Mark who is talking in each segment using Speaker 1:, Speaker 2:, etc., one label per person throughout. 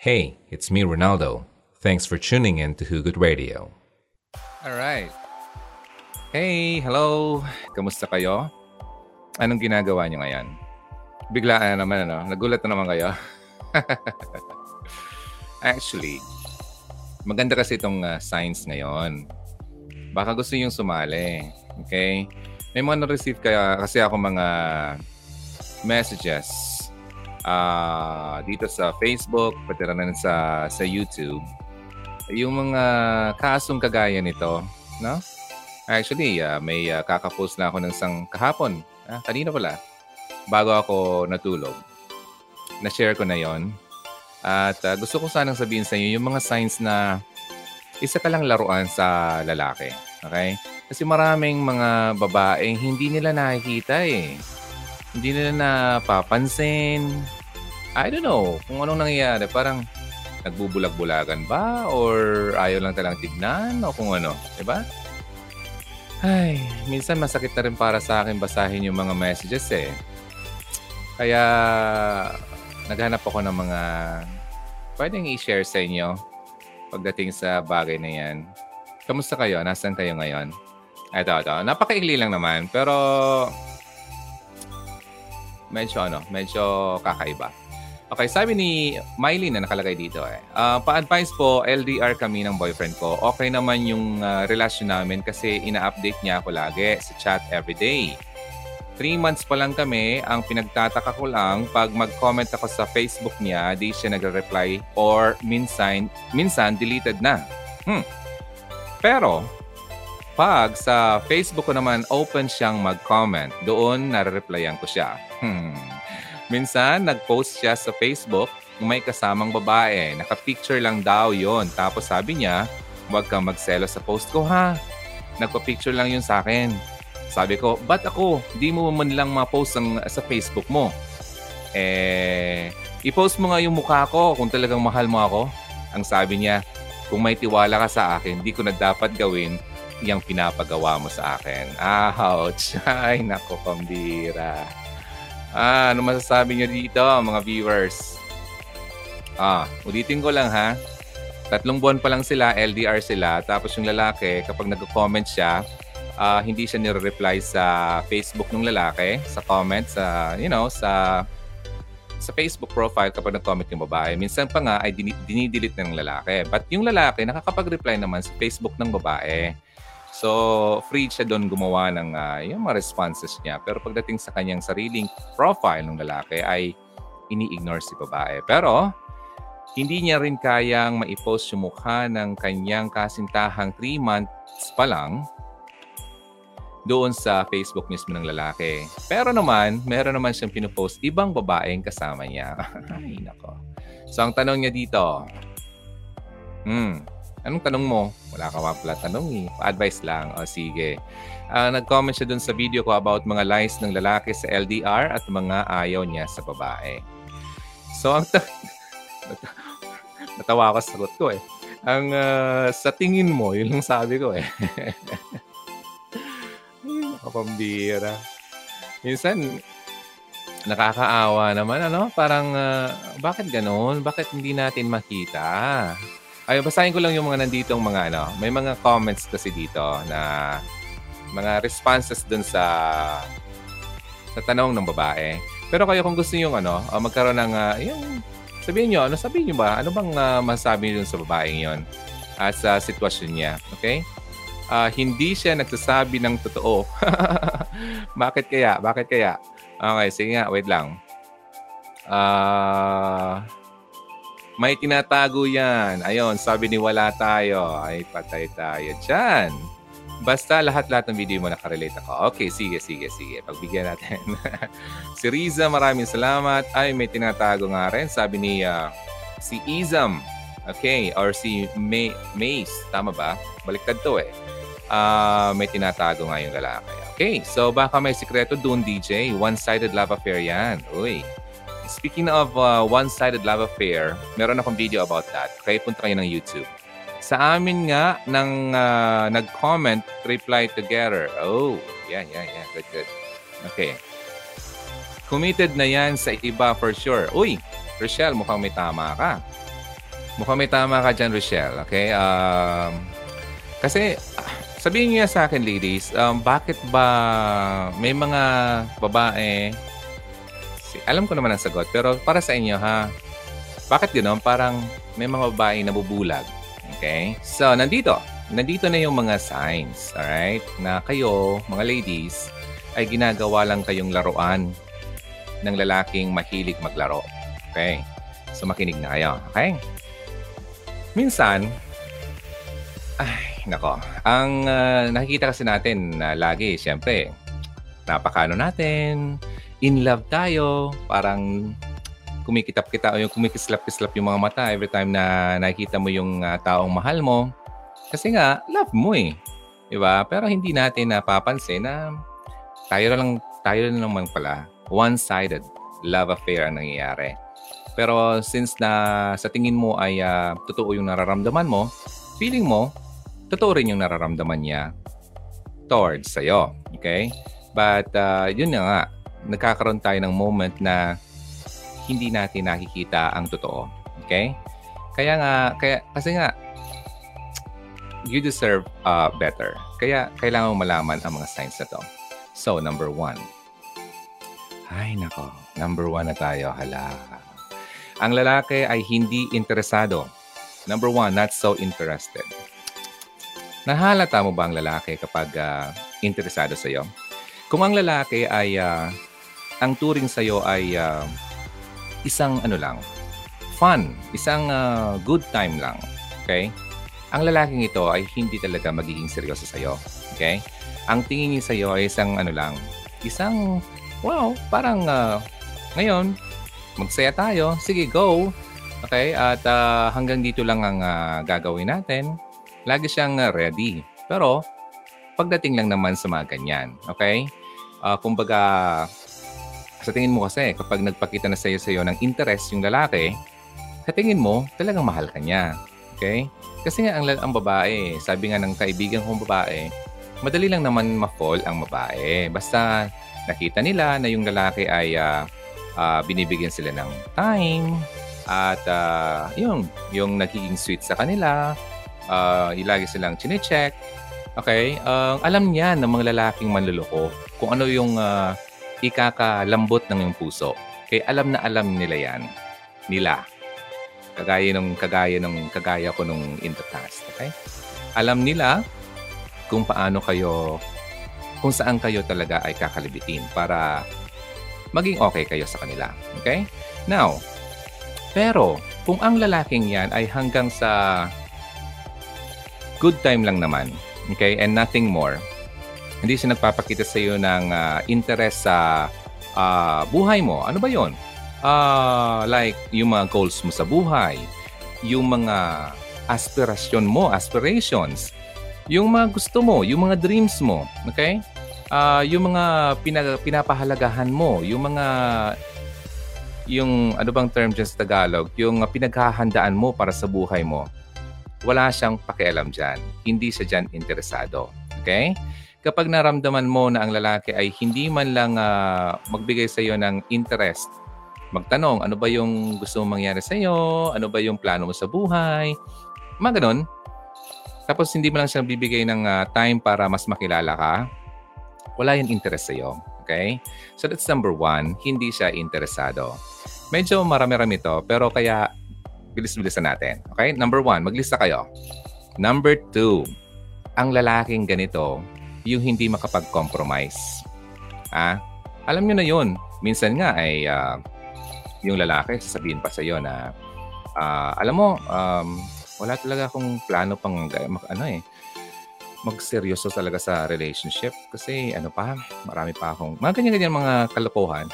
Speaker 1: Hey, it's me, Ronaldo. Thanks for tuning in to Hugot Radio. All right. Hey, hello. Kamusta kayo? Anong ginagawa niyo ngayon? Biglaan na naman, ano? Nagulat na naman kayo? Actually, maganda kasi itong uh, science ngayon. Baka gusto yung sumali. Okay? May mga na-receive kaya kasi ako mga messages uh, dito sa Facebook, pati rin sa, sa YouTube. Yung mga kasong kagaya nito, no? Actually, uh, may uh, kakapost na ako ng isang kahapon. Ah, kanina pala. Bago ako natulog. Na-share ko na yon At uh, gusto ko sanang sabihin sa inyo yung mga signs na isa ka lang laruan sa lalaki. Okay? Kasi maraming mga babae hindi nila nakikita eh. Hindi nila napapansin. I don't know kung anong nangyayari. Parang nagbubulag-bulagan ba? Or ayaw lang talang tignan? O kung ano. Diba? Ay, minsan masakit na rin para sa akin basahin yung mga messages eh. Kaya naghanap ako ng mga pwedeng i-share sa inyo pagdating sa bagay na yan. Kamusta kayo? Nasaan kayo ngayon? Ito, ito. Napakaigli lang naman. Pero medyo ano, medyo kakaiba. Okay, sabi ni Miley na nakalagay dito eh. Uh, pa-advise po, LDR kami ng boyfriend ko. Okay naman yung uh, relasyon namin kasi ina-update niya ako lagi sa chat everyday. Three months pa lang kami, ang pinagtataka ko lang, pag mag-comment ako sa Facebook niya, di siya nagre-reply or minsan, minsan deleted na. Hmm. Pero, pag sa Facebook ko naman open siyang mag-comment, doon nare-replyan ko siya. Hmm. Minsan, nag-post siya sa Facebook may kasamang babae. Naka-picture lang daw yon. Tapos sabi niya, huwag kang magselo sa post ko ha. Nagpa-picture lang yun sa akin. Sabi ko, ba't ako? Di mo man lang ma-post ang, sa Facebook mo. Eh, i-post mo nga yung mukha ko kung talagang mahal mo ako. Ang sabi niya, kung may tiwala ka sa akin, di ko na dapat gawin yung pinapagawa mo sa akin. Ouch! Ay, nako, pambira. Ah, ano masasabi niyo dito, mga viewers? Ah, ulitin ko lang ha. Tatlong buwan pa lang sila, LDR sila. Tapos yung lalaki, kapag nag-comment siya, uh, hindi siya nire-reply sa Facebook ng lalaki, sa comment, sa, you know, sa sa Facebook profile kapag nag-comment yung babae. Minsan pa nga ay dinidelete ng lalaki. But yung lalaki, nakakapag-reply naman sa Facebook ng babae. So, free siya doon gumawa ng uh, yung mga responses niya. Pero pagdating sa kanyang sariling profile ng lalaki ay ini-ignore si babae. Pero, hindi niya rin kayang ma-post yung mukha ng kanyang kasintahang 3 months pa lang doon sa Facebook mismo ng lalaki. Pero naman, meron naman siyang pinopost ibang babaeng kasama niya. Ay, nako. So, ang tanong niya dito, hmm, Anong tanong mo? Wala ka pa pala tanong eh. Pa-advice lang. O sige. Uh, nag-comment siya dun sa video ko about mga lies ng lalaki sa LDR at mga ayaw niya sa babae. So, ang ta- natawa ako sa sagot ko eh. Ang uh, sa tingin mo, yun lang sabi ko eh. Kapambira. Minsan, nakakaawa naman, ano? Parang, uh, bakit ganun? Bakit hindi natin makita? Ay, basahin ko lang yung mga nanditong mga ano. May mga comments kasi dito na mga responses dun sa sa tanong ng babae. Pero kayo kung gusto niyo ano, uh, magkaroon ng uh, yung sabihin niyo, ano sabihin niyo ba? Ano bang uh, masasabi niyo sa babaeng 'yon at sa sitwasyon niya, okay? Uh, hindi siya nagsasabi ng totoo. Bakit kaya? Bakit kaya? Okay, sige nga, wait lang. Ah, uh, may tinatago yan. Ayon, sabi ni wala tayo. Ay, patay tayo dyan. Basta lahat-lahat ng video mo nakarelate ako. Okay, sige, sige, sige. Pagbigyan natin. si Riza, maraming salamat. Ay, may tinatago nga rin. Sabi ni uh, si Izam. Okay, or si May Mace. Tama ba? Baliktad to eh. Uh, may tinatago nga yung lalaki. Okay, so baka may sikreto doon, DJ. One-sided love affair yan. Uy, Speaking of uh, one-sided love affair, meron akong video about that. Kaya punta kayo ng YouTube. Sa amin nga, nang uh, nag-comment, reply together. Oh, yeah, yeah, yeah. Good, good. Okay. Committed na yan sa iba for sure. Uy, Rochelle, mukhang may tama ka. Mukhang may tama ka dyan, Rochelle. Okay? Um, kasi, ah, sabihin niyo sa akin, ladies, um, bakit ba may mga babae, alam ko naman ang sagot, pero para sa inyo, ha? Bakit ganoon? Parang may mga babae nabubulag. Okay? So, nandito. Nandito na yung mga signs, alright? Na kayo, mga ladies, ay ginagawa lang kayong laruan ng lalaking mahilig maglaro. Okay? So, makinig na kayo. Okay? Minsan, ay, nako. Ang uh, nakikita kasi natin na uh, lagi, siyempre, napakano natin, in love tayo, parang kumikitap-kita o yung kumikislap-kislap yung mga mata every time na nakikita mo yung uh, taong mahal mo. Kasi nga, love mo eh. Diba? Pero hindi natin napapansin na tayo lang, tayo na naman pala, one-sided love affair ang nangyayari. Pero since na sa tingin mo ay uh, totoo yung nararamdaman mo, feeling mo, totoo rin yung nararamdaman niya towards sa'yo. Okay? But uh, yun na nga, nagkakaroon tayo ng moment na hindi natin nakikita ang totoo. Okay? Kaya nga, kaya, kasi nga, you deserve uh, better. Kaya kailangan mo malaman ang mga signs na to. So, number one. Ay, nako. Number one na tayo. Hala. Ang lalaki ay hindi interesado. Number one, not so interested. Nahalata mo ba ang lalaki kapag uh, interesado sa iyo? Kung ang lalaki ay uh, ang turing sa iyo ay uh, isang ano lang, fun, isang uh, good time lang, okay? Ang lalaking ito ay hindi talaga magiging seryoso sa iyo, okay? Ang tingin niya sa iyo ay isang ano lang, isang wow, parang uh, ngayon magsaya tayo. Sige, go. Okay? At uh, hanggang dito lang ang uh, gagawin natin. Lagi siyang uh, ready. Pero, pagdating lang naman sa mga ganyan. Okay? Uh, kumbaga, sa tingin mo kasi, kapag nagpakita na sa'yo sa'yo ng interest yung lalaki, sa tingin mo, talagang mahal ka niya. Okay? Kasi nga ang, ang babae, sabi nga ng kaibigan kong babae, madali lang naman ma-fall ang babae. Basta nakita nila na yung lalaki ay uh, uh, binibigyan sila ng time at uh, yung yung nagiging sweet sa kanila uh, ilagi silang chine-check okay uh, alam niya ng mga lalaking manluloko kung ano yung uh, ikakalambot ng yung puso kaya alam na alam nila yan nila kagaya nung kagaya nung kagaya ko nung in the past okay alam nila kung paano kayo kung saan kayo talaga ay kakalibitin para maging okay kayo sa kanila. Okay? Now, pero kung ang lalaking yan ay hanggang sa good time lang naman, okay, and nothing more, hindi siya nagpapakita sa iyo ng uh, interest sa uh, buhay mo. Ano ba yon? Uh, like, yung mga goals mo sa buhay, yung mga aspirasyon mo, aspirations, yung mga gusto mo, yung mga dreams mo, okay? uh, yung mga pinag- pinapahalagahan mo, yung mga yung ano bang term dyan sa Tagalog, yung pinaghahandaan mo para sa buhay mo, wala siyang pakialam dyan. Hindi siya dyan interesado. Okay? Kapag naramdaman mo na ang lalaki ay hindi man lang uh, magbigay sa iyo ng interest, magtanong, ano ba yung gusto mong mangyari sa iyo? Ano ba yung plano mo sa buhay? Mga ganun. Tapos hindi mo lang siyang bibigay ng uh, time para mas makilala ka wala yung interest sa'yo. Okay? So that's number one, hindi siya interesado. Medyo marami-rami to, pero kaya bilis-bilisan natin. Okay? Number one, maglista kayo. Number two, ang lalaking ganito, yung hindi makapag-compromise. Ah, alam nyo na yun. Minsan nga ay uh, yung lalaki sasabihin pa sa iyo na uh, alam mo, um, wala talaga akong plano pang ano eh magseryoso talaga sa relationship kasi ano pa, marami pa akong mga ganyan-ganyan mga kalokohan.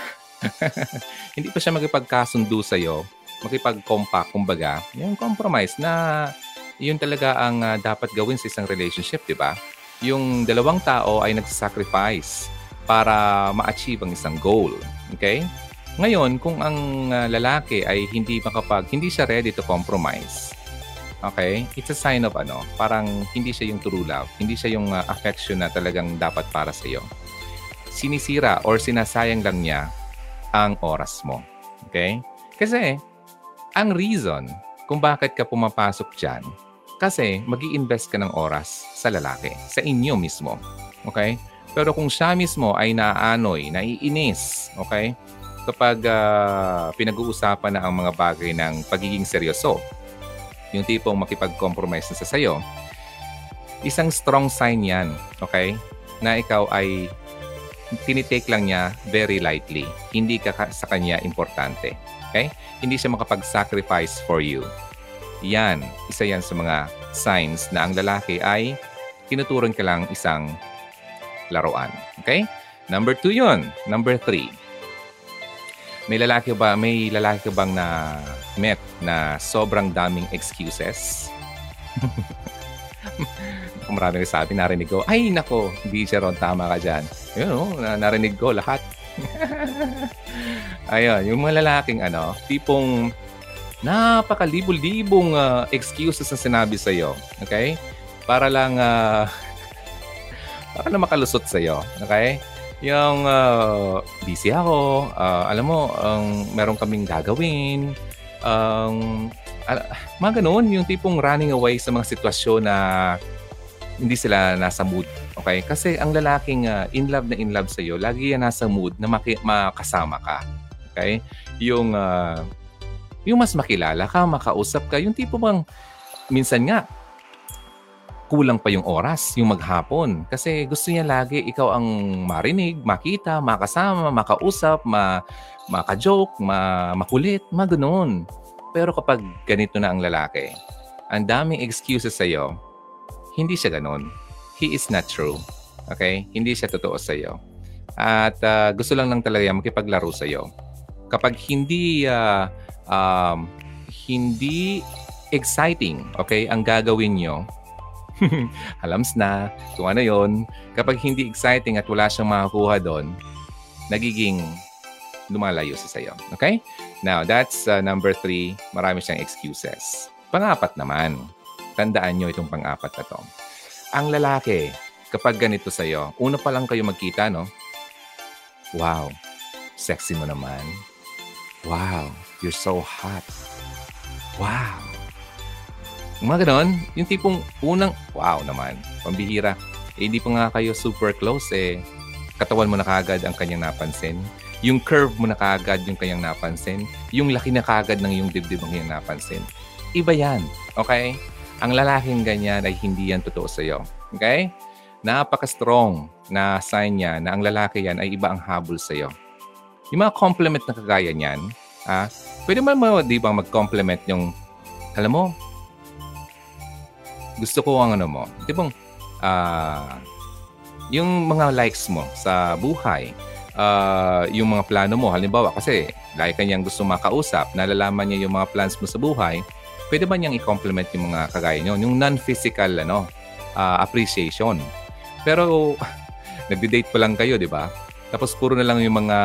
Speaker 1: Hindi pa siya magipagkasundo sa iyo, makipag-compact kumbaga, yung compromise na yun talaga ang uh, dapat gawin sa isang relationship, di ba? Yung dalawang tao ay nagsasacrifice para ma-achieve ang isang goal. Okay? Ngayon, kung ang uh, lalaki ay hindi makapag, hindi siya ready to compromise, Okay? It's a sign of ano, parang hindi siya yung true love. Hindi siya yung uh, affection na talagang dapat para sa iyo. Sinisira or sinasayang lang niya ang oras mo. Okay? Kasi ang reason kung bakit ka pumapasok dyan. Kasi mag invest ka ng oras sa lalaki, sa inyo mismo. Okay? Pero kung siya mismo ay naaanoy, naiinis, okay? Kapag uh, pinag-uusapan na ang mga bagay ng pagiging seryoso, yung tipong makipag-compromise na sa sayo, isang strong sign yan, okay? Na ikaw ay tinitake lang niya very lightly. Hindi ka sa kanya importante. Okay? Hindi siya makapag-sacrifice for you. Yan, isa yan sa mga signs na ang lalaki ay tinuturon ka lang isang laruan. Okay? Number two yun. Number three. May lalaki ba, may lalaki bang na met na sobrang daming excuses? Kung marami sabi, narinig ko, ay nako, hindi siya ron, tama ka dyan. Yun, oh, narinig ko lahat. Ayun, yung mga lalaking ano, tipong napakalibo-libong uh, excuses na sinabi sa'yo. Okay? Para lang uh, para na makalusot sa iyo. Okay? Yung uh, busy ako, uh, alam mo, ang um, meron kaming gagawin, um, uh, mga ganun, yung tipong running away sa mga sitwasyon na hindi sila nasa mood. Okay? Kasi ang lalaking uh, in love na in love sa iyo, lagi yan nasa mood na maki- makasama ka. Okay? Yung uh, yung mas makilala ka, makausap ka, yung tipo bang minsan nga kulang pa yung oras, yung maghapon. Kasi gusto niya lagi ikaw ang marinig, makita, makasama, makausap, ma maka-joke, ma makulit, mga ganun. Pero kapag ganito na ang lalaki, ang daming excuses sa'yo, hindi siya ganun. He is not true. Okay? Hindi siya totoo sa'yo. At uh, gusto lang lang talaga makipaglaro sa'yo. Kapag hindi uh, um, hindi exciting, okay, ang gagawin nyo, Alams na kung ano yon. Kapag hindi exciting at wala siyang makakuha doon, nagiging lumalayo sa sayo. Okay? Now, that's uh, number three. Marami siyang excuses. Pangapat naman. Tandaan nyo itong pangapat na to. Ang lalaki, kapag ganito sa'yo, una pa lang kayo magkita, no? Wow, sexy mo naman. Wow, you're so hot. Wow, mga ganon, yung tipong unang, wow naman, pambihira. Eh, hindi pa nga kayo super close eh. Katawan mo na kagad ang kanyang napansin. Yung curve mo na kagad yung kanyang napansin. Yung laki na kagad ng yung dibdib ang kanyang napansin. Iba yan. Okay? Ang lalaking ganyan ay hindi yan totoo sa'yo. Okay? Napaka-strong na sign niya na ang lalaki yan ay iba ang habol sa'yo. Yung mga compliment na kagaya niyan, ah, pwede mo, di ba, mag-compliment yung, alam mo, gusto ko ang ano mo, di bang, uh, yung mga likes mo sa buhay, uh, yung mga plano mo, halimbawa, kasi lagi kanyang gusto makausap, nalalaman niya yung mga plans mo sa buhay, pwede ba niyang i-compliment yung mga kagaya niyo, yung non-physical ano, uh, appreciation. Pero, nagde-date pa lang kayo, di ba? Tapos puro na lang yung mga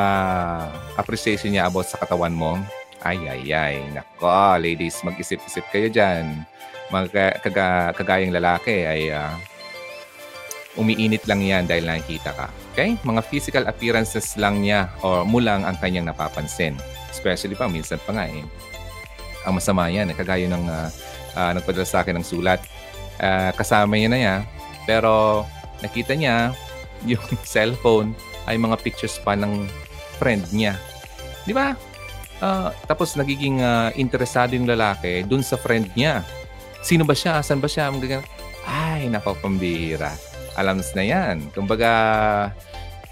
Speaker 1: appreciation niya about sa katawan mo. Ay, ay, ay. Nako, ladies, mag-isip-isip kayo dyan mga kaga, kagayang lalaki ay uh, umiinit lang yan dahil nakikita ka. Okay? Mga physical appearances lang niya o mo lang ang kanyang napapansin. Especially pa, minsan pa nga eh. Ang masama yan, eh, kagaya ng uh, uh, nagpadala sa akin ng sulat. Uh, kasama niya na yan, pero nakita niya yung cellphone ay mga pictures pa ng friend niya. Di ba? Uh, tapos nagiging uh, interesado yung lalaki dun sa friend niya Sino ba siya? Saan ba siya? Ay, nako, pambihira. Alam na yan. Kumbaga,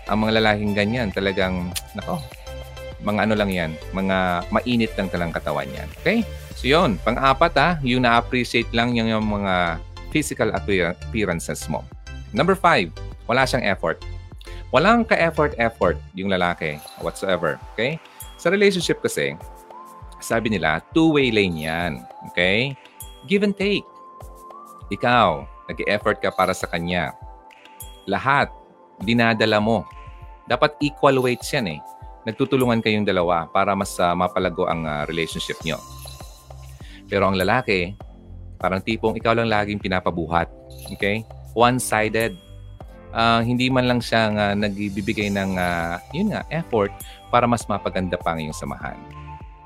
Speaker 1: ang mga lalaking ganyan, talagang, nako, mga ano lang yan, mga mainit lang talang katawan yan. Okay? So yun, pang-apat ha, yung na-appreciate lang yung, yung mga physical appearances mo. Number five, wala siyang effort. Walang ka-effort-effort yung lalaki whatsoever. Okay? Sa relationship kasi, sabi nila, two-way lane yan. Okay? give and take. Ikaw, nag-effort ka para sa kanya. Lahat, dinadala mo. Dapat equal weights yan eh. Nagtutulungan kayong dalawa para mas uh, mapalago ang uh, relationship nyo. Pero ang lalaki, parang tipong ikaw lang laging pinapabuhat. Okay? One-sided. Uh, hindi man lang siya uh, nagbibigay ng uh, yun nga, effort para mas mapaganda pa ang iyong samahan.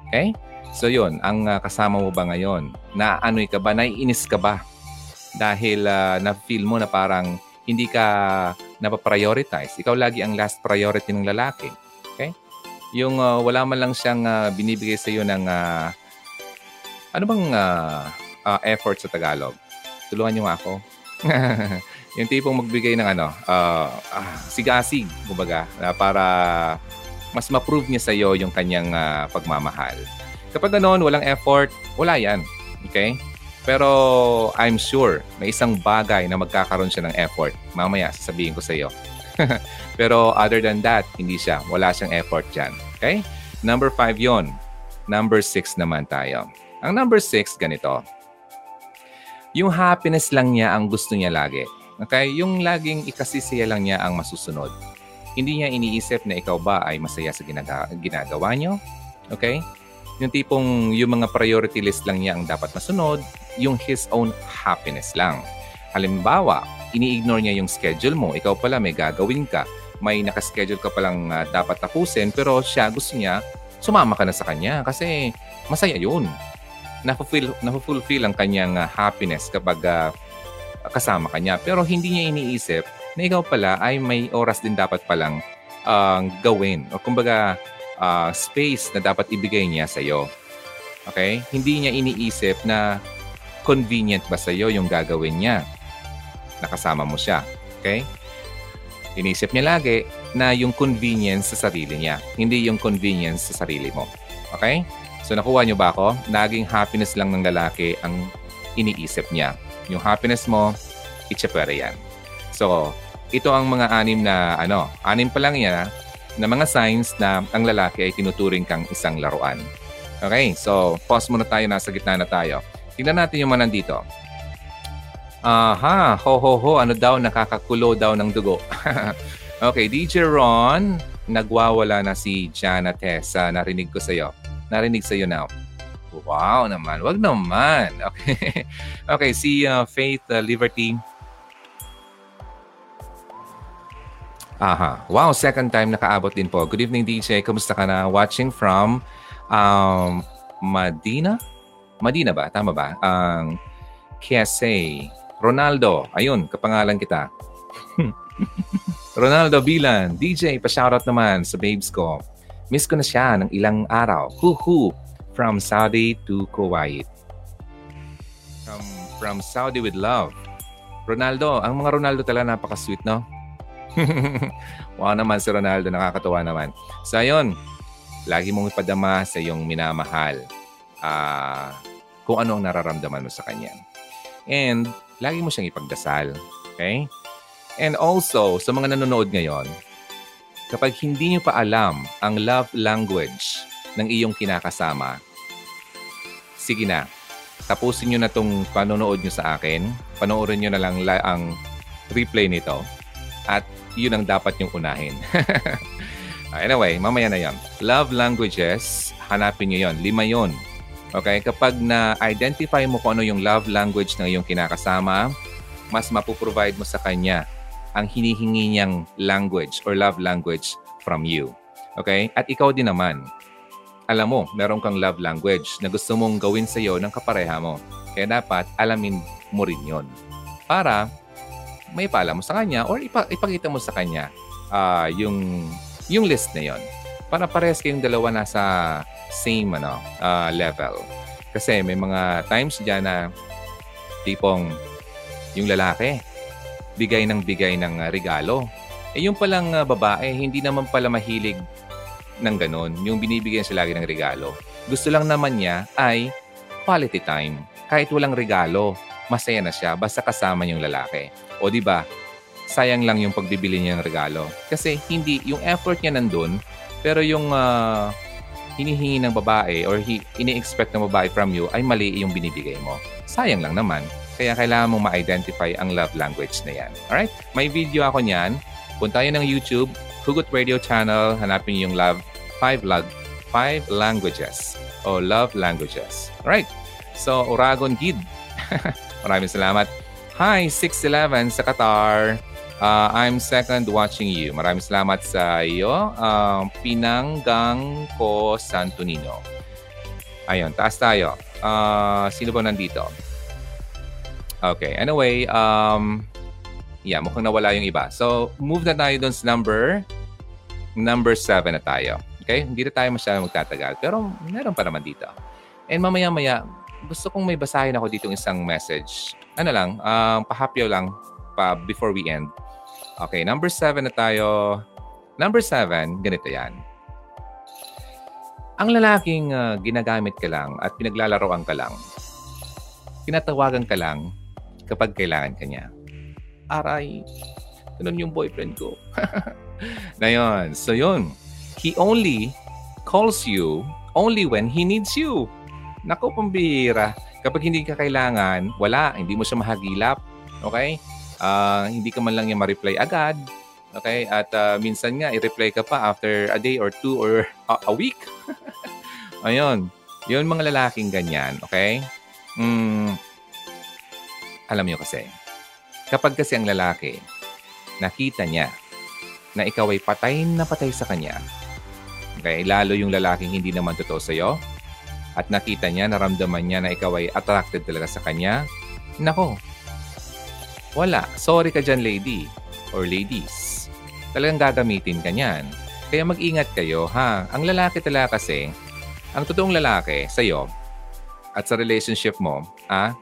Speaker 1: Okay? So yun, ang uh, kasama mo ba ngayon? Na ano'y ka ba? Naiinis ka ba? Dahil uh, na-feel mo na parang hindi ka napaprioritize. Ikaw lagi ang last priority ng lalaki. Okay? Yung uh, wala man lang siyang uh, binibigay sa iyo ng uh, ano bang uh, uh, effort sa Tagalog? Tulungan niyo nga ako. yung tipong magbigay ng ano, uh, uh, sigasig, kumbaga, uh, para mas ma-prove niya sa iyo yung kanyang uh, pagmamahal. Kapag ganoon, walang effort, wala yan. Okay? Pero I'm sure may isang bagay na magkakaroon siya ng effort. Mamaya, sasabihin ko sa iyo. Pero other than that, hindi siya. Wala siyang effort dyan. Okay? Number five yon. Number six naman tayo. Ang number six, ganito. Yung happiness lang niya ang gusto niya lagi. Okay? Yung laging ikasisiya lang niya ang masusunod. Hindi niya iniisip na ikaw ba ay masaya sa ginaga- ginagawa niyo. Okay? Yung tipong yung mga priority list lang niya ang dapat masunod, yung his own happiness lang. Halimbawa, ini-ignore niya yung schedule mo. Ikaw pala may gagawin ka. May nakaschedule ka palang uh, dapat tapusin pero siya gusto niya sumama ka na sa kanya kasi masaya yun. Na-fulfill, na-fulfill ang kanyang uh, happiness kapag uh, kasama ka niya. Pero hindi niya iniisip na ikaw pala ay may oras din dapat palang uh, gawin. O kumbaga, uh, space na dapat ibigay niya sa iyo. Okay? Hindi niya iniisip na convenient ba sa iyo yung gagawin niya. Nakasama mo siya. Okay? Inisip niya lagi na yung convenience sa sarili niya, hindi yung convenience sa sarili mo. Okay? So nakuha niyo ba ako? Naging happiness lang ng lalaki ang iniisip niya. Yung happiness mo, itsapwera yan. So, ito ang mga anim na, ano, anim pa lang yan, na mga signs na ang lalaki ay tinuturing kang isang laruan. Okay, so pause muna tayo, nasa gitna na tayo. Tingnan natin yung mga nandito. Aha, ho ho ho, ano daw, nakakakulo daw ng dugo. okay, DJ Ron, nagwawala na si Jana Tessa. Narinig ko sa'yo. Narinig sa'yo now. Wow naman, wag naman. Okay, okay si uh, Faith uh, Liberty, Aha. Wow, second time nakaabot din po. Good evening, DJ. Kamusta ka na? Watching from um, Medina? Medina ba? Tama ba? Ang um, KSA. Ronaldo. Ayun, kapangalan kita. Ronaldo Bilan. DJ, pa-shoutout naman sa babes ko. Miss ko na siya ng ilang araw. Huhu. From Saudi to Kuwait. From, from Saudi with love. Ronaldo, ang mga Ronaldo talaga napaka-sweet, no? wow naman si Ronaldo, nakakatuwa naman. So ayun, lagi mong ipadama sa iyong minamahal uh, kung ano ang nararamdaman mo sa kanya. And lagi mo siyang ipagdasal. Okay? And also, sa mga nanonood ngayon, kapag hindi niyo pa alam ang love language ng iyong kinakasama, sige na, tapusin niyo na itong panonood niyo sa akin. Panoorin niyo na lang ang replay nito. At yun ang dapat yung unahin. anyway, mamaya na yan. Love languages, hanapin nyo yon. Lima yon. Okay? Kapag na-identify mo kung ano yung love language ng iyong kinakasama, mas mapuprovide mo sa kanya ang hinihingi niyang language or love language from you. Okay? At ikaw din naman, alam mo, meron kang love language na gusto mong gawin sa iyo ng kapareha mo. Kaya dapat alamin mo rin yon. Para may pala mo sa kanya or ipa- ipakita mo sa kanya uh, yung yung list na yon para parehas kayong dalawa nasa same ano uh, level. Kasi may mga times diyan na tipong yung lalaki bigay ng bigay ng uh, regalo. Eh yung palang uh, babae hindi naman pala mahilig ng ganun, yung binibigyan siya lagi ng regalo. Gusto lang naman niya ay quality time. Kahit walang regalo, masaya na siya basta kasama yung lalaki. O di ba? Sayang lang yung pagbibili niya ng regalo. Kasi hindi, yung effort niya nandun, pero yung uh, hinihingi ng babae or hi, ini-expect ng babae from you ay mali yung binibigay mo. Sayang lang naman. Kaya kailangan mong ma-identify ang love language na yan. Alright? May video ako niyan. Punta yun ng YouTube, Hugot Radio Channel, hanapin yung love, five, love, five languages o love languages. Alright? So, Uragon Kid. Maraming salamat. Hi, 611 sa Qatar. Uh, I'm second watching you. Maraming salamat sa iyo. Uh, Pinanggang ko Santo Niño. Ayun, taas tayo. Ah, sino ba nandito? Okay, anyway, um, yeah, mukhang nawala yung iba. So, move na tayo dun sa number, number 7 na tayo. Okay? Hindi na tayo masyadong magtatagal. Pero meron pa naman dito. And mamaya-maya, gusto kong may basahin ako dito isang message. Ano lang, um, pahapyaw lang pa before we end. Okay, number 7 na tayo. Number 7, ganito yan. Ang lalaking uh, ginagamit ka lang at pinaglalaroan ka lang, tinatawagan ka lang kapag kailangan ka niya. Aray, ganun yung boyfriend ko. na yun. So yun, he only calls you only when he needs you. Nako, pambira. Kapag hindi ka kailangan, wala. Hindi mo siya mahagilap. Okay? Uh, hindi ka man lang niya ma-reply agad. Okay? At uh, minsan nga, i-reply ka pa after a day or two or a, a week. Ayun. Yun mga lalaking ganyan. Okay? Mm, alam niyo kasi, kapag kasi ang lalaki, nakita niya na ikaw ay patay na patay sa kanya, okay, lalo yung lalaking hindi naman totoo sa'yo, at nakita niya, naramdaman niya na ikaw ay attracted talaga sa kanya, nako, wala. Sorry ka dyan, lady or ladies. Talagang gagamitin ka niyan. Kaya mag-ingat kayo, ha? Ang lalaki talaga kasi, ang totoong lalaki sa'yo at sa relationship mo, ah,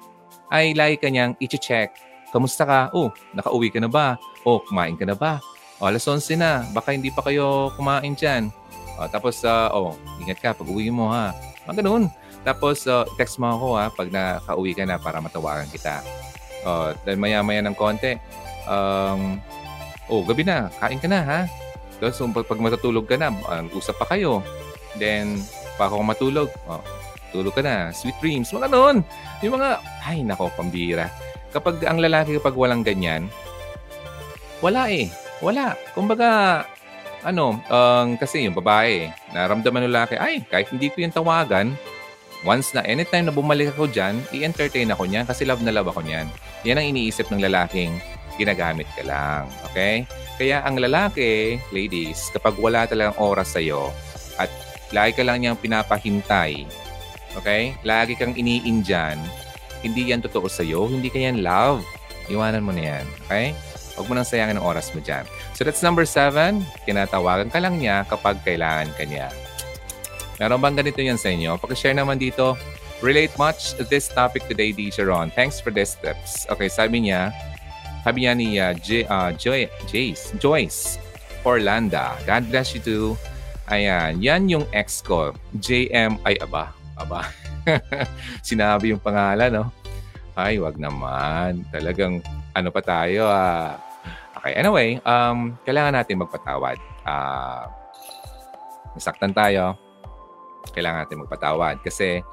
Speaker 1: ay lagi ka niyang i-check. Kamusta ka? Oh, nakauwi ka na ba? Oh, kumain ka na ba? Oh, alas 11 na. Baka hindi pa kayo kumain dyan. Oh, tapos, uh, oh, ingat ka pag uwi mo ha. Mga ganun. Tapos, uh, text mo ako ha pag nakauwi ka na para matawagan kita. Oh, then maya-maya ng konti. Um, oh, gabi na. Kain ka na ha. Tapos, pag, pag matutulog ka na, uh, usap pa kayo. Then, pa ako matulog. Oh, tulog ka na. Sweet dreams. Mga noon. Yung mga, ay nako, pambira. Kapag ang lalaki kapag walang ganyan, wala eh. Wala. Kumbaga, ano, um, kasi yung babae, naramdaman ng lalaki, ay, kahit hindi ko yung tawagan, once na anytime na bumalik ako dyan, i-entertain ako niyan kasi love na love ako niyan. Yan ang iniisip ng lalaking ginagamit ka lang. Okay? Kaya ang lalaki, ladies, kapag wala talagang oras sa'yo at lagi ka lang niyang pinapahintay, Okay? Lagi kang iniin dyan. Hindi yan totoo sa'yo. Hindi ka yan love. Iwanan mo na yan. Okay? Huwag mo nang sayangin ang oras mo dyan. So that's number seven. Kinatawagan ka lang niya kapag kailangan ka niya. Meron bang ganito yan sa inyo? Pakishare naman dito. Relate much this topic today, DJ Ron. Thanks for these tips. Okay, sabi niya, sabi niya ni uh, J, uh, Joy, Jace, Joyce Orlanda. God bless you too. Ayan, yan yung ex ko. JM, ay aba, Aba, sinabi yung pangalan, no? Ay, wag naman. Talagang ano pa tayo, ah. Okay, anyway, um, kailangan natin magpatawad. Ah, nasaktan tayo. Kailangan natin magpatawad kasi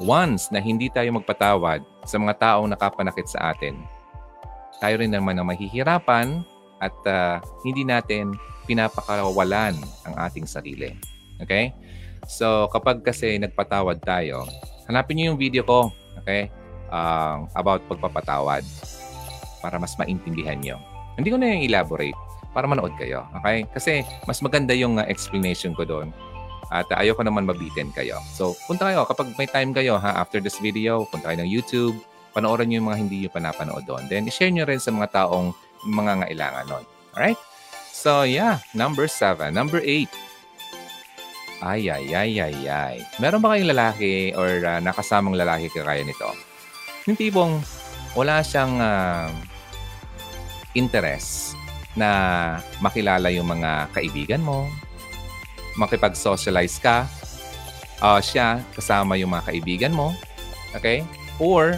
Speaker 1: once na hindi tayo magpatawad sa mga taong nakapanakit sa atin, tayo rin naman ang mahihirapan at uh, hindi natin pinapakawalan ang ating sarili. Okay? So, kapag kasi nagpatawad tayo, hanapin niyo yung video ko, okay? Uh, about pagpapatawad para mas maintindihan niyo. Hindi ko na yung elaborate para manood kayo, okay? Kasi mas maganda yung uh, explanation ko doon. At uh, ayoko naman mabitin kayo. So, punta kayo. Kapag may time kayo, ha, after this video, punta kayo ng YouTube, panoorin niyo yung mga hindi niyo pa napanood doon. Then, i-share niyo rin sa mga taong mga ngailangan noon. Alright? So, yeah. Number seven. Number eight ay, ay, ay, ay, ay. Meron ba kayong lalaki or uh, nakasamang lalaki kagaya nito? Yung tipong wala siyang uh, interest na makilala yung mga kaibigan mo, makipag-socialize ka, uh, siya kasama yung mga kaibigan mo, okay? Or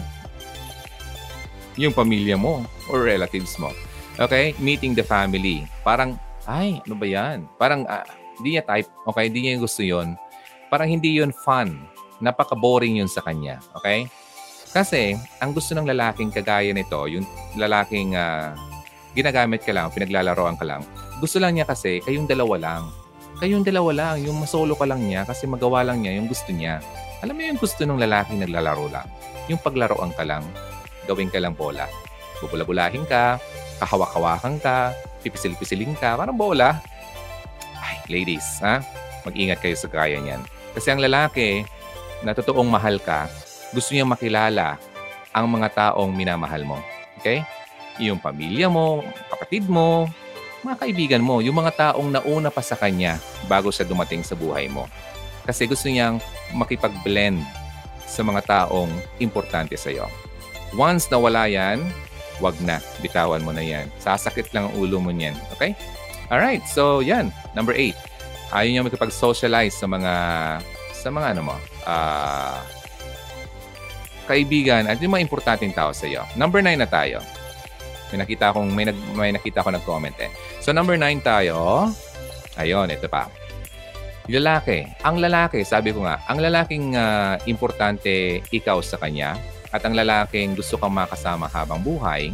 Speaker 1: yung pamilya mo or relatives mo. Okay? Meeting the family. Parang, ay, ano ba yan? Parang, uh, hindi niya type, okay, hindi niya gusto yon parang hindi yon fun. Napaka-boring yun sa kanya, okay? Kasi, ang gusto ng lalaking kagaya nito, yung lalaking uh, ginagamit ka lang, pinaglalaroan ka lang, gusto lang niya kasi kayong dalawa lang. Kayong dalawa lang, yung masolo ka lang niya kasi magawa lang niya yung gusto niya. Alam mo yung gusto ng lalaking naglalaro lang? Yung paglaroan ka lang, gawin ka lang bola. Bubula-bulahin ka, kahawak-hawakan ka, pipisil-pisilin ka, parang bola. Ladies, ha? Mag-ingat kayo sa kaya niyan. Kasi ang lalaki, na totoong mahal ka, gusto niya makilala ang mga taong minamahal mo. Okay? Yung pamilya mo, kapatid mo, mga kaibigan mo, yung mga taong nauna pa sa kanya bago siya dumating sa buhay mo. Kasi gusto niyang makipag-blend sa mga taong importante sa iyo. Once nawala yan, wag na. Bitawan mo na yan. Sasakit lang ang ulo mo niyan. Okay? Alright, so yan. Number eight. Ayaw niya makipag-socialize sa mga sa mga ano mo, ah, kaibigan at yung mga importanteng tao sa iyo. Number nine na tayo. May nakita akong may, nag, may nakita ako nag-comment eh. So number nine tayo. Ayun, ito pa. Lalaki. Ang lalaki, sabi ko nga, ang lalaking ah, importante ikaw sa kanya at ang lalaking gusto kang makasama habang buhay,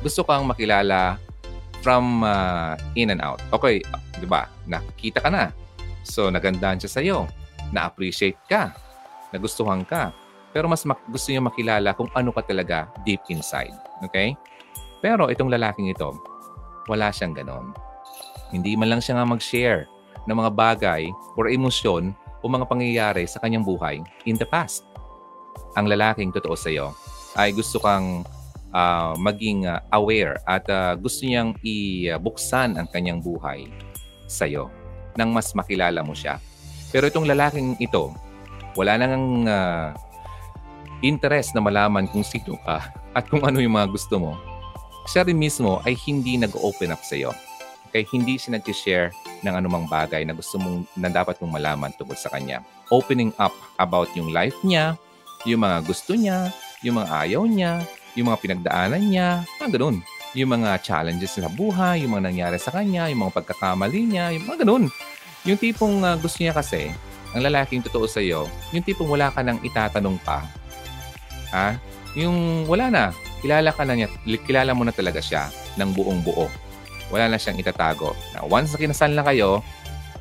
Speaker 1: gusto kang makilala from ah, in and out. Okay, di ba? Nakita ka na. So, nagandahan siya sa'yo. Na-appreciate ka. Nagustuhan ka. Pero mas mak- gusto niya makilala kung ano ka talaga deep inside. Okay? Pero itong lalaking ito, wala siyang ganon. Hindi man lang siya nga mag-share ng mga bagay or emosyon o mga pangyayari sa kanyang buhay in the past. Ang lalaking totoo sa iyo ay gusto kang ah, maging ah, aware at ah, gusto niyang ibuksan ang kanyang buhay sa iyo nang mas makilala mo siya. Pero itong lalaking ito, wala nang ah, interest na malaman kung sino ka at kung ano yung mga gusto mo. Siya rin mismo ay hindi nag-open up sa iyo. Okay? Hindi siya nag-share ng anumang bagay na gusto mong na dapat mong malaman tungkol sa kanya. Opening up about yung life niya, yung mga gusto niya, yung mga ayaw niya, yung mga pinagdaanan niya, mga ganun. Yung mga challenges sa buhay, yung mga nangyari sa kanya, yung mga pagkakamali niya, yung mga ganun. Yung tipong ah, gusto niya kasi, ang lalaking totoo sa iyo, yung tipong wala ka nang itatanong pa. Ha? Yung wala na, kilala ka na niya, kilala mo na talaga siya ng buong buo. Wala na siyang itatago. Na once na kinasal na kayo,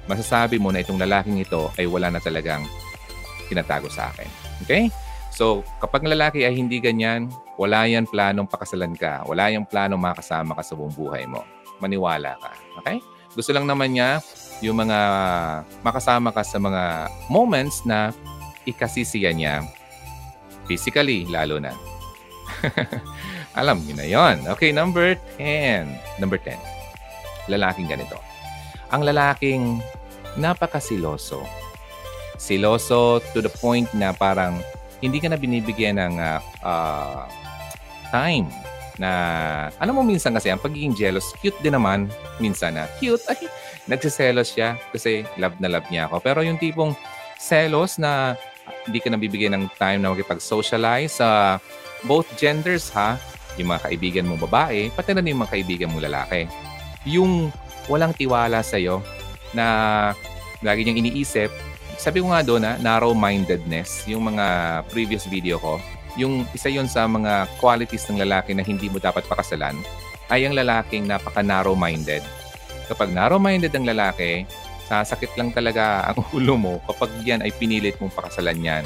Speaker 1: masasabi mo na itong lalaking ito ay wala na talagang tinatago sa akin. Okay? So, kapag lalaki ay hindi ganyan, wala yan planong pakasalan ka. Wala yung planong makasama ka sa buong buhay mo. Maniwala ka. Okay? Gusto lang naman niya yung mga makasama ka sa mga moments na ikasisiya niya. Physically, lalo na. Alam niyo na yon. Okay, number 10. Number 10. Lalaking ganito. Ang lalaking napakasiloso. Siloso to the point na parang hindi ka na binibigyan ng ah, ah, time na alam mo minsan kasi ang pagiging jealous cute din naman minsan na cute ay nagsiselos siya kasi love na love niya ako. Pero yung tipong selos na hindi ka nabibigyan ng time na makipag-socialize sa both genders ha yung mga kaibigan mo babae pati na yung mga kaibigan mo lalaki. Yung walang tiwala sa'yo na lagi niyang iniisip sabi ko nga doon na narrow-mindedness yung mga previous video ko yung isa yon sa mga qualities ng lalaki na hindi mo dapat pakasalan ay ang lalaking napaka narrow-minded. Kapag narrow-minded ang lalaki, sasakit lang talaga ang ulo mo kapag yan ay pinilit mong pakasalan yan.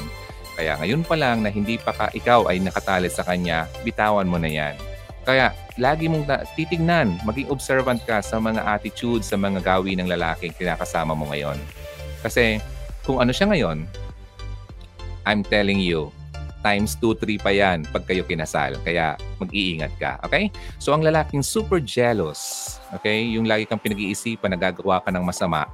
Speaker 1: Kaya ngayon pa lang na hindi pa ka, ikaw ay nakatali sa kanya, bitawan mo na yan. Kaya lagi mong na- titignan, maging observant ka sa mga attitude, sa mga gawin ng lalaking kinakasama mo ngayon. Kasi kung ano siya ngayon, I'm telling you, times 2, 3 pa yan pag kayo kinasal. Kaya mag-iingat ka. Okay? So, ang lalaking super jealous, okay? Yung lagi kang pinag-iisipan na gagawa ka ng masama,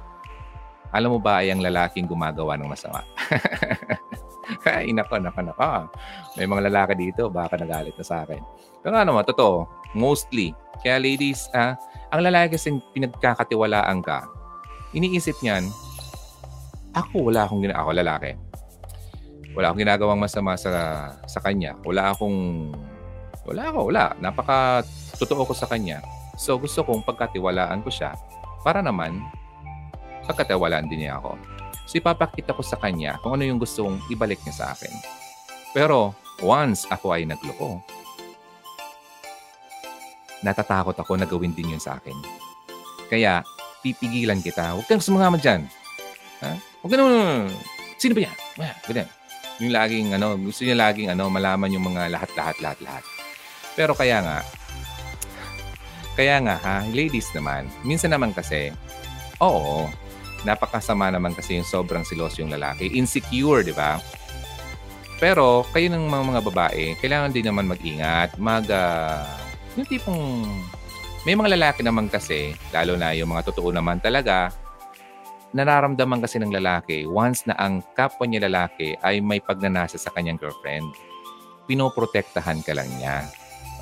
Speaker 1: alam mo ba ay ang lalaking gumagawa ng masama? Ay, nako, nako, nako. May mga lalaki dito, baka nagalit na sa akin. Pero ano mo, totoo, mostly. Kaya ladies, ah, ang lalaki kasing pinagkakatiwalaan ka, iniisip niyan, ako wala akong ginagawa, ako lalaki wala akong ginagawang masama sa sa kanya. Wala akong wala ako, wala. Napaka totoo ko sa kanya. So gusto kong pagkatiwalaan ko siya para naman pagkatiwalaan din niya ako. So ipapakita ko sa kanya kung ano yung gustong ibalik niya sa akin. Pero once ako ay nagloko, natatakot ako na gawin din yun sa akin. Kaya pipigilan kita. Huwag kang sumama dyan. Ha? Huwag ka naman. Sino ba yan? Ah, ganyan yung laging ano, gusto niya laging ano, malaman yung mga lahat lahat lahat lahat. Pero kaya nga kaya nga ha, ladies naman, minsan naman kasi oo, napakasama naman kasi yung sobrang silos yung lalaki. Insecure, di ba? Pero kayo ng mga, mga babae, kailangan din naman mag-ingat. Mag, uh, yung tipong, may mga lalaki naman kasi, lalo na yung mga totoo naman talaga, nararamdaman kasi ng lalaki once na ang kapwa niya lalaki ay may pagnanasa sa kanyang girlfriend. Pinoprotektahan ka lang niya.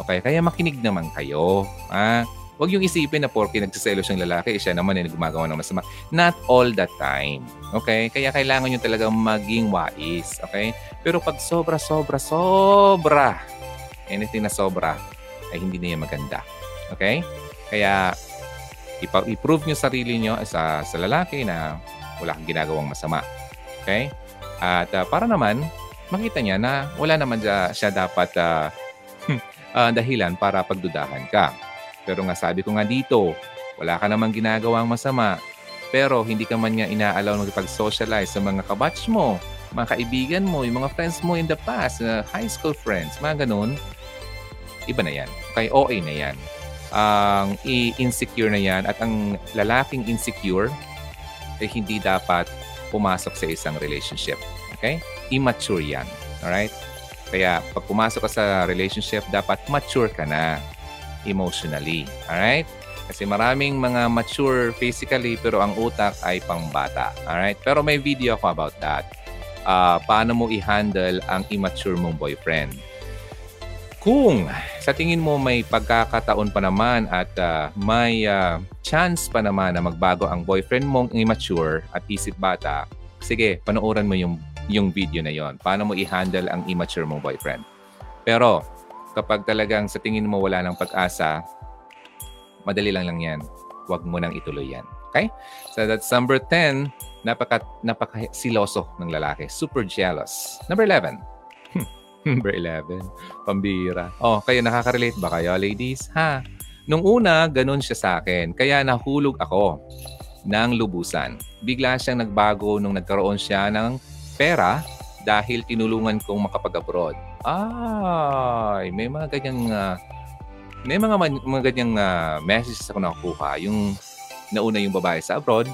Speaker 1: Okay? Kaya makinig naman kayo. Ha? Huwag yung isipin na porke nagsiselos yung lalaki, siya naman ay gumagawa ng masama. Not all the time. Okay? Kaya kailangan nyo talagang maging wais. Okay? Pero pag sobra, sobra, sobra, anything na sobra, ay hindi na yan maganda. Okay? Kaya i-prove nyo sarili nyo sa, sa lalaki na wala kang ginagawang masama. Okay? At uh, para naman, makita niya na wala naman siya, siya dapat uh, uh, dahilan para pagdudahan ka. Pero nga sabi ko nga dito, wala ka namang ginagawang masama. Pero hindi ka man nga inaalaw magpag-socialize sa mga kabatch mo, mga kaibigan mo, yung mga friends mo in the past, uh, high school friends, mga ganun. Iba na yan. Okay, OA na yan. Ang um, insecure na yan at ang lalaking insecure ay hindi dapat pumasok sa isang relationship. Okay? Immature yan. Alright? Kaya pag pumasok ka sa relationship, dapat mature ka na emotionally. Alright? Kasi maraming mga mature physically pero ang utak ay pangbata. Alright? Pero may video ako about that. Uh, paano mo i-handle ang immature mong boyfriend. Kung sa tingin mo may pagkakataon pa naman at uh, may uh, chance pa naman na magbago ang boyfriend mong immature at isip bata, sige, panoorin mo yung, yung video na yon. Paano mo i-handle ang immature mong boyfriend. Pero kapag talagang sa tingin mo wala ng pag-asa, madali lang lang yan. Huwag mo nang ituloy yan. Okay? So that's number 10, napaka, napaka siloso ng lalaki. Super jealous. Number 11. Number 11. Pambira. Oh, kayo nakaka-relate ba kayo, ladies? Ha? Nung una, ganun siya sa akin. Kaya nahulog ako ng lubusan. Bigla siyang nagbago nung nagkaroon siya ng pera dahil tinulungan kong makapag-abroad. Ay, may mga ganyang uh, may mga mga ganyang uh, messages ako nakukuha. Yung nauna yung babae sa abroad,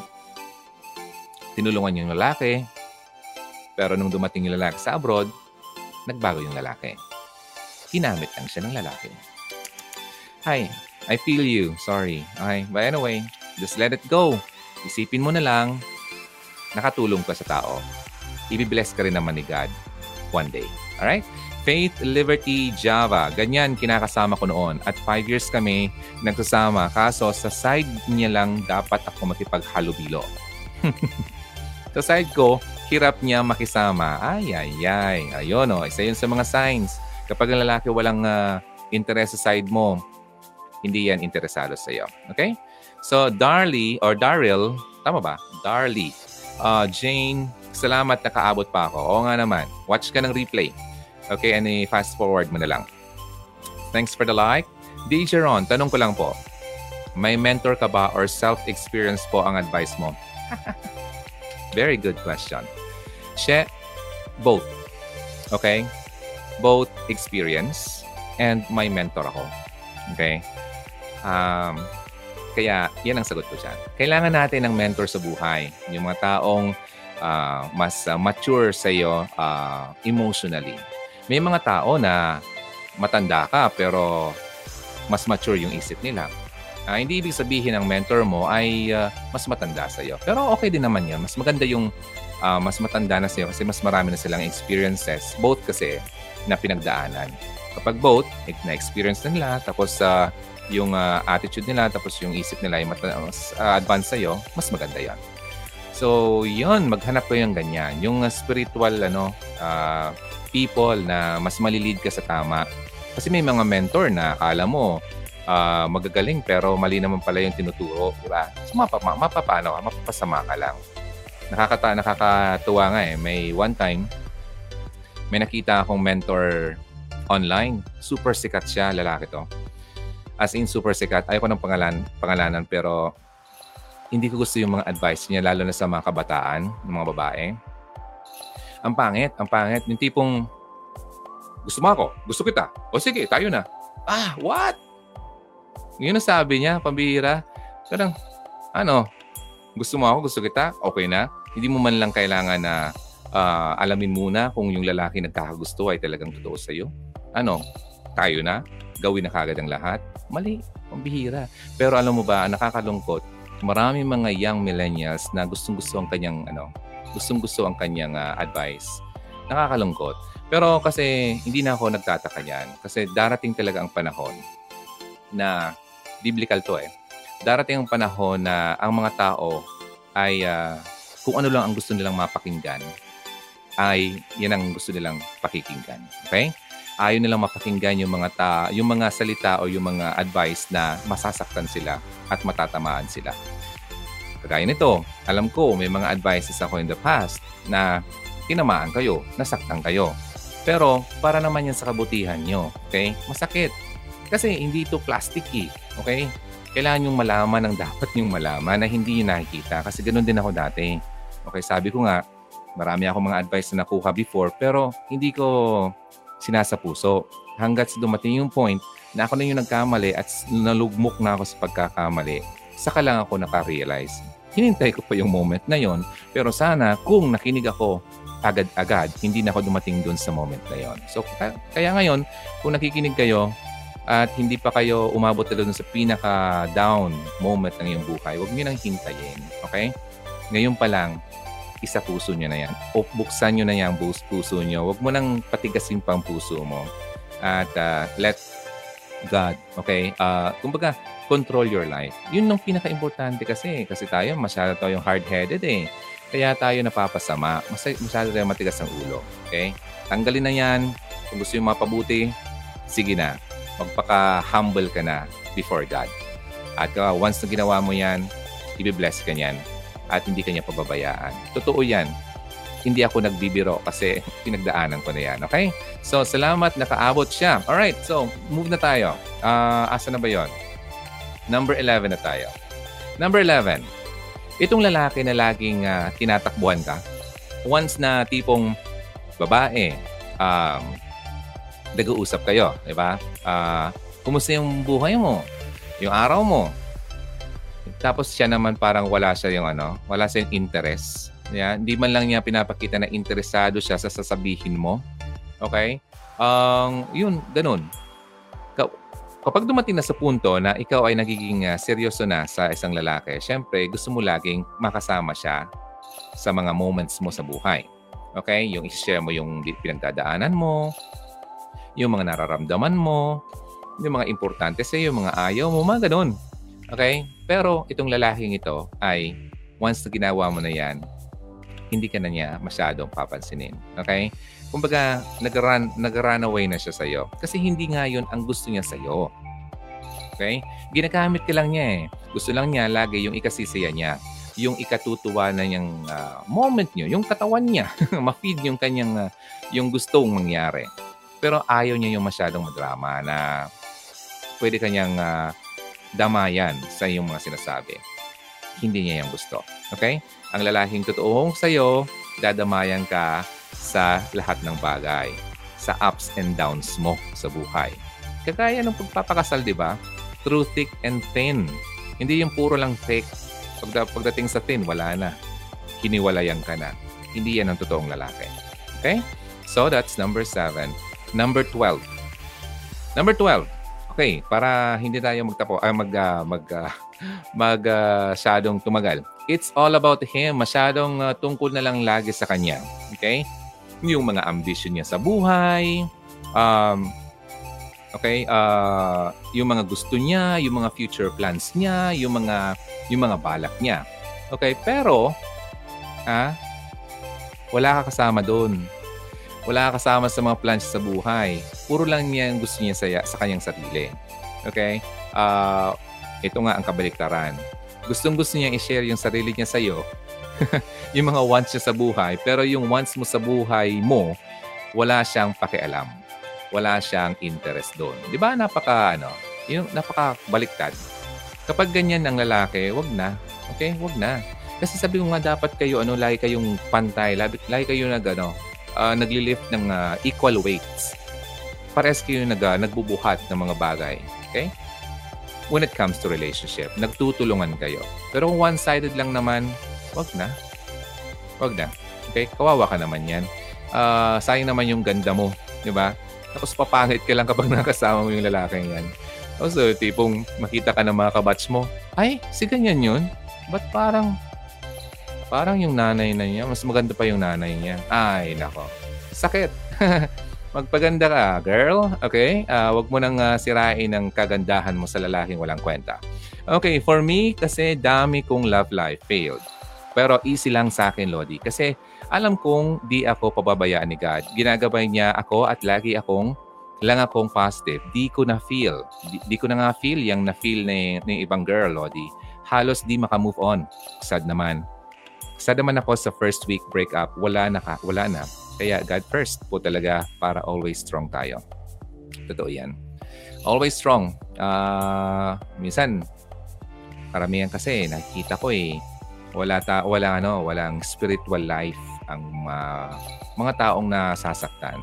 Speaker 1: tinulungan yung lalaki, pero nung dumating yung lalaki sa abroad, nagbago yung lalaki. Ginamit lang siya ng lalaki. Hi, I feel you. Sorry. Okay, but anyway, just let it go. Isipin mo na lang, nakatulong ka sa tao. Ibibless ka rin naman ni God one day. Alright? Faith, Liberty, Java. Ganyan kinakasama ko noon. At five years kami nagsasama. Kaso sa side niya lang dapat ako makipaghalubilo. sa side ko, hirap niya makisama. Ay, ay, ay. Ayun. Oh. Isa yun sa mga signs. Kapag ang lalaki walang uh, interest sa side mo, hindi yan interesado sa iyo. Okay? So, Darly or Daryl, tama ba? Darly. Uh, Jane, salamat nakaabot pa ako. Oo nga naman. Watch ka ng replay. Okay, and fast forward mo na lang. Thanks for the like. DJ Ron, tanong ko lang po. May mentor ka ba or self-experience po ang advice mo? Very good question. She, both. Okay? Both experience and my mentor ako. Okay? Um, kaya, yan ang sagot ko dyan. Kailangan natin ng mentor sa buhay. Yung mga taong uh, mas uh, mature sa iyo uh, emotionally may mga tao na matanda ka pero mas mature yung isip nila. Uh, hindi ibig sabihin ng mentor mo ay uh, mas matanda sa iyo. Pero okay din naman yan. Mas maganda yung uh, mas matanda na iyo kasi mas marami na silang experiences. Both kasi na pinagdaanan. Kapag both, na-experience na nila, tapos uh, yung uh, attitude nila, tapos yung isip nila ay mas uh, advanced sa iyo, mas maganda yan. So, yun, maghanap ko yung ganyan. Yung uh, spiritual, ano, uh, people na mas malilid ka sa tama. Kasi may mga mentor na akala mo uh, magagaling pero mali naman pala yung tinuturo, di ba? So mapapa, mapapano ka, mapapasama ka lang. Nakakata, nakakatuwa nga eh. May one time, may nakita akong mentor online. Super sikat siya, lalaki to. As in, super sikat. Ayoko ng pangalan, pangalanan pero hindi ko gusto yung mga advice niya, lalo na sa mga kabataan, ng mga babae ang pangit, ang pangit. Yung tipong, gusto mo ako, gusto kita. O sige, tayo na. Ah, what? Yun ang sabi niya, pambihira. Parang, ano, gusto mo ako, gusto kita, okay na. Hindi mo man lang kailangan na Ah, alamin muna kung yung lalaki nagkakagusto ay talagang totoo sa'yo. Ano, tayo na? Gawin na kagad ang lahat? Mali, pambihira. Pero alam mo ba, nakakalungkot, maraming mga young millennials na gustong-gusto ang kanyang ano, gustong-gusto ang kanyang ah, advice. Nakakalungkot. Pero kasi hindi na ako nagtataka niyan. Kasi darating talaga ang panahon na biblical to eh. Darating ang panahon na ang mga tao ay ah, kung ano lang ang gusto nilang mapakinggan ay yan ang gusto nilang pakikinggan. Okay? Ayaw nilang mapakinggan yung mga ta yung mga salita o yung mga advice na masasaktan sila at matatamaan sila. Kagaya nito, alam ko may mga advices ako in the past na tinamaan kayo, nasaktan kayo. Pero para naman yan sa kabutihan nyo. Okay? Masakit. Kasi hindi ito plastic eh. Okay? Kailangan yung malaman ang dapat yung malaman na hindi nyo nakikita. Kasi ganun din ako dati. Okay, sabi ko nga, marami ako mga advice na nakuha before pero hindi ko sinasa puso. Hanggat dumating yung point na ako na yung nagkamali at nalugmok na ako sa pagkakamali, saka lang ako nakarealize. Hinintay ko pa yung moment na yon pero sana kung nakinig ako agad-agad, hindi na ako dumating doon sa moment na yon. So, kaya ngayon, kung nakikinig kayo at hindi pa kayo umabot na doon sa pinaka-down moment ng iyong buhay, huwag niyo nang hintayin. Okay? Ngayon pa lang, isa puso nyo na yan. O buksan nyo na yan puso nyo. Huwag mo nang patigasin pang puso mo. At uh, let God, okay? Uh, kumbaga, control your life. Yun ang pinaka-importante kasi. Kasi tayo, masyado tayong hard-headed eh. Kaya tayo napapasama. Mas, masyado tayo matigas ang ulo. Okay? Tanggalin na yan. Kung gusto yung mapabuti, sige na. Magpaka-humble ka na before God. At uh, once na ginawa mo yan, i-bless ka niyan at hindi kanya pababayaan. Totoo yan. Hindi ako nagbibiro kasi pinagdaanan ko na yan. Okay? So, salamat. Nakaabot siya. Alright. So, move na tayo. Uh, asa na ba yon? Number 11 na tayo. Number 11. Itong lalaki na laging uh, tinatakbuhan ka. Once na tipong babae, um, nag-uusap kayo. Di ba? Uh, kumusta yung buhay mo? Yung araw mo? Tapos siya naman parang wala siya yung ano, wala siya yung interest. Yeah? Hindi man lang niya pinapakita na interesado siya sa sasabihin mo. Okay? Um, yun, ganun. Kapag dumating na sa punto na ikaw ay nagiging uh, seryoso na sa isang lalaki, syempre gusto mo laging makasama siya sa mga moments mo sa buhay. Okay? Yung i-share mo yung pinagdadaanan mo, yung mga nararamdaman mo, yung mga importante sa iyo, yung mga ayaw mo, mga ganun. Okay? Pero itong lalaking ito ay once na ginawa mo na yan, hindi ka na niya masyadong papansinin. Okay? Kumbaga, nag-run, nag-run away na siya sa'yo. Kasi hindi nga yun ang gusto niya sa'yo. Okay? Ginagamit ka lang niya eh. Gusto lang niya lagi yung ikasisaya niya. Yung ikatutuwa na niyang uh, moment niyo, yung katawan niya. Ma-feed yung kanyang, uh, yung gustong mangyari. Pero ayaw niya yung masyadong madrama na pwede kanyang uh, damayan sa iyong mga sinasabi. Hindi niya yung gusto. Okay? Ang lalaking totoong sa'yo, dadamayan ka sa lahat ng bagay. Sa ups and downs mo sa buhay. Kagaya ng pagpapakasal, di ba? Through thick and thin. Hindi yung puro lang thick. Pagda, pagdating sa thin, wala na. Hiniwalayan ka na. Hindi yan ang totoong lalaki. Okay? So, that's number seven. Number 12. Number 12 Okay, para hindi tayo magtapo, uh, mag, uh, mag, uh, mag uh, masyadong tumagal. It's all about him. Masyadong uh, tungkol na lang lagi sa kanya. Okay? Yung mga ambition niya sa buhay, um, okay, uh, yung mga gusto niya, yung mga future plans niya, yung mga yung mga balak niya. Okay, pero ah, wala ka kasama doon wala kasama sa mga plans sa buhay. Puro lang niya ang gusto niya sa, sa kanyang sarili. Okay? Uh, ito nga ang kabaliktaran. Gustong gusto niya i-share yung sarili niya sa iyo, yung mga wants niya sa buhay, pero yung wants mo sa buhay mo, wala siyang pakialam. Wala siyang interest doon. Di ba napaka, ano, yung napaka baliktad. Kapag ganyan ang lalaki, wag na. Okay? Wag na. Kasi sabi ko nga dapat kayo, ano, lagi kayong pantay, lagi, lagi kayo nag, ano, uh, nagli-lift ng uh, equal weights. Pares kayo nag, uh, nagbubuhat ng mga bagay. Okay? When it comes to relationship, nagtutulungan kayo. Pero kung one-sided lang naman, wag na. Wag na. Okay? Kawawa ka naman yan. Uh, sayang naman yung ganda mo. Di ba? Tapos papangit ka lang kapag nakasama mo yung lalaki yan. Also, tipong makita ka ng mga kabatch mo, ay, si ganyan yun? Ba't parang, parang yung nanay na niya, mas maganda pa yung nanay niya. Ay, nako. Sakit. Magpaganda ka, girl. Okay? Uh, wag mo nang uh, sirain ang kagandahan mo sa lalaking walang kwenta. Okay, for me, kasi dami kong love life failed. Pero easy lang sa akin, Lodi. Kasi alam kong di ako pababayaan ni God. Ginagabay niya ako at lagi akong lang akong positive. Di ko na feel. Di, di ko na nga feel yung na-feel ni, ni ibang girl, Lodi. Halos di maka-move on. Sad naman. Sad naman ako sa first week breakup. Wala na ka, wala na. Kaya God first po talaga para always strong tayo. Totoo yan. Always strong. Uh, minsan, karamihan kasi nakikita ko eh, wala ta wala ano, walang spiritual life ang uh, mga taong nasasaktan.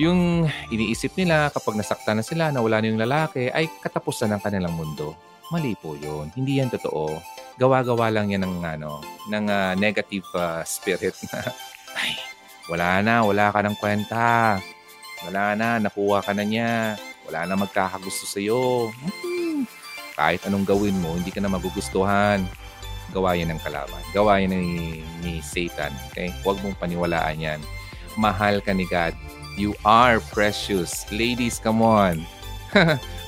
Speaker 1: Yung iniisip nila kapag nasaktan na sila, na wala na yung lalaki, ay katapusan ng kanilang mundo. Mali po yun. Hindi yan totoo. Gawa-gawa lang yan ng, ano, ng uh, negative uh, spirit na, ay, wala na, wala ka ng kwenta. Wala na, nakuha ka na niya. Wala na magkakagusto sa'yo. Hmm. Kahit anong gawin mo, hindi ka na magugustuhan gawayan ng kalaban. Gawayan ni, ni Satan. Okay? Huwag mong paniwalaan yan. Mahal ka ni God. You are precious. Ladies, come on.